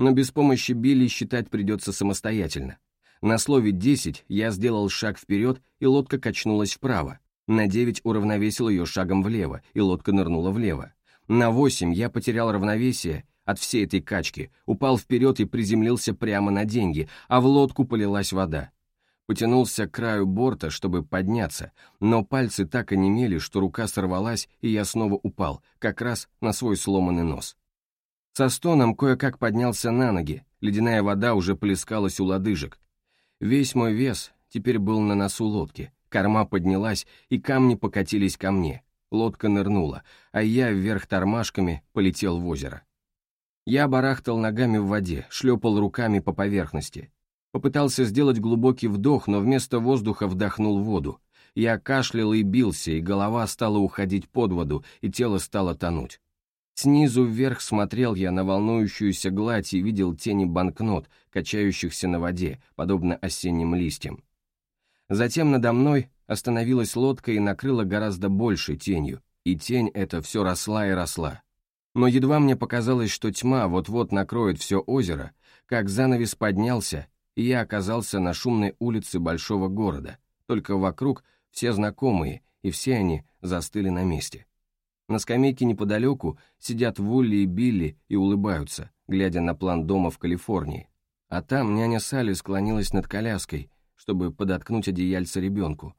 но без помощи Билли считать придется самостоятельно. На слове «десять» я сделал шаг вперед, и лодка качнулась вправо. На девять уравновесил ее шагом влево, и лодка нырнула влево. На восемь я потерял равновесие от всей этой качки, упал вперед и приземлился прямо на деньги, а в лодку полилась вода. Потянулся к краю борта, чтобы подняться, но пальцы так онемели, что рука сорвалась, и я снова упал, как раз на свой сломанный нос. Со стоном кое-как поднялся на ноги, ледяная вода уже плескалась у лодыжек. Весь мой вес теперь был на носу лодки, корма поднялась, и камни покатились ко мне. Лодка нырнула, а я вверх тормашками полетел в озеро. Я барахтал ногами в воде, шлепал руками по поверхности. Попытался сделать глубокий вдох, но вместо воздуха вдохнул воду. Я кашлял и бился, и голова стала уходить под воду, и тело стало тонуть. Снизу вверх смотрел я на волнующуюся гладь и видел тени банкнот, качающихся на воде, подобно осенним листьям. Затем надо мной остановилась лодка и накрыла гораздо большей тенью, и тень эта все росла и росла. Но едва мне показалось, что тьма вот-вот накроет все озеро, как занавес поднялся, и я оказался на шумной улице большого города, только вокруг все знакомые, и все они застыли на месте. На скамейке неподалеку сидят Вулли и Билли и улыбаются, глядя на план дома в Калифорнии. А там няня Салли склонилась над коляской, чтобы подоткнуть одеяльце ребенку.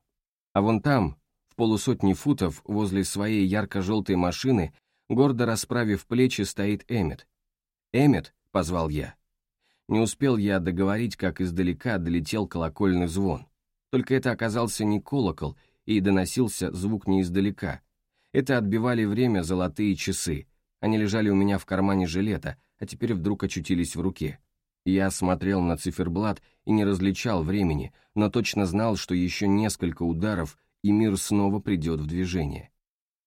А вон там, В полусотни футов возле своей ярко-желтой машины, гордо расправив плечи, стоит Эммет. «Эммет!» — позвал я. Не успел я договорить, как издалека долетел колокольный звон. Только это оказался не колокол, и доносился звук не издалека. Это отбивали время золотые часы. Они лежали у меня в кармане жилета, а теперь вдруг очутились в руке. Я смотрел на циферблат и не различал времени, но точно знал, что еще несколько ударов, и мир снова придет в движение.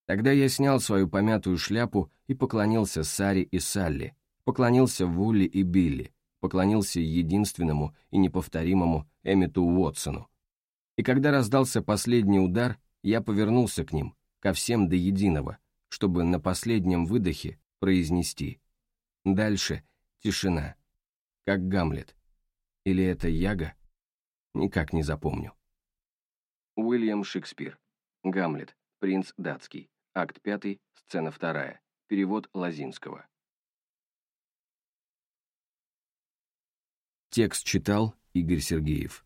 Тогда я снял свою помятую шляпу и поклонился Саре и Салли, поклонился Вулли и Билли, поклонился единственному и неповторимому Эммету Уотсону. И когда раздался последний удар, я повернулся к ним, ко всем до единого, чтобы на последнем выдохе произнести. Дальше тишина как Гамлет. Или это Яга? Никак не запомню. Уильям Шекспир. Гамлет. Принц датский. Акт 5, сцена 2. Перевод Лазинского. Текст читал Игорь Сергеев.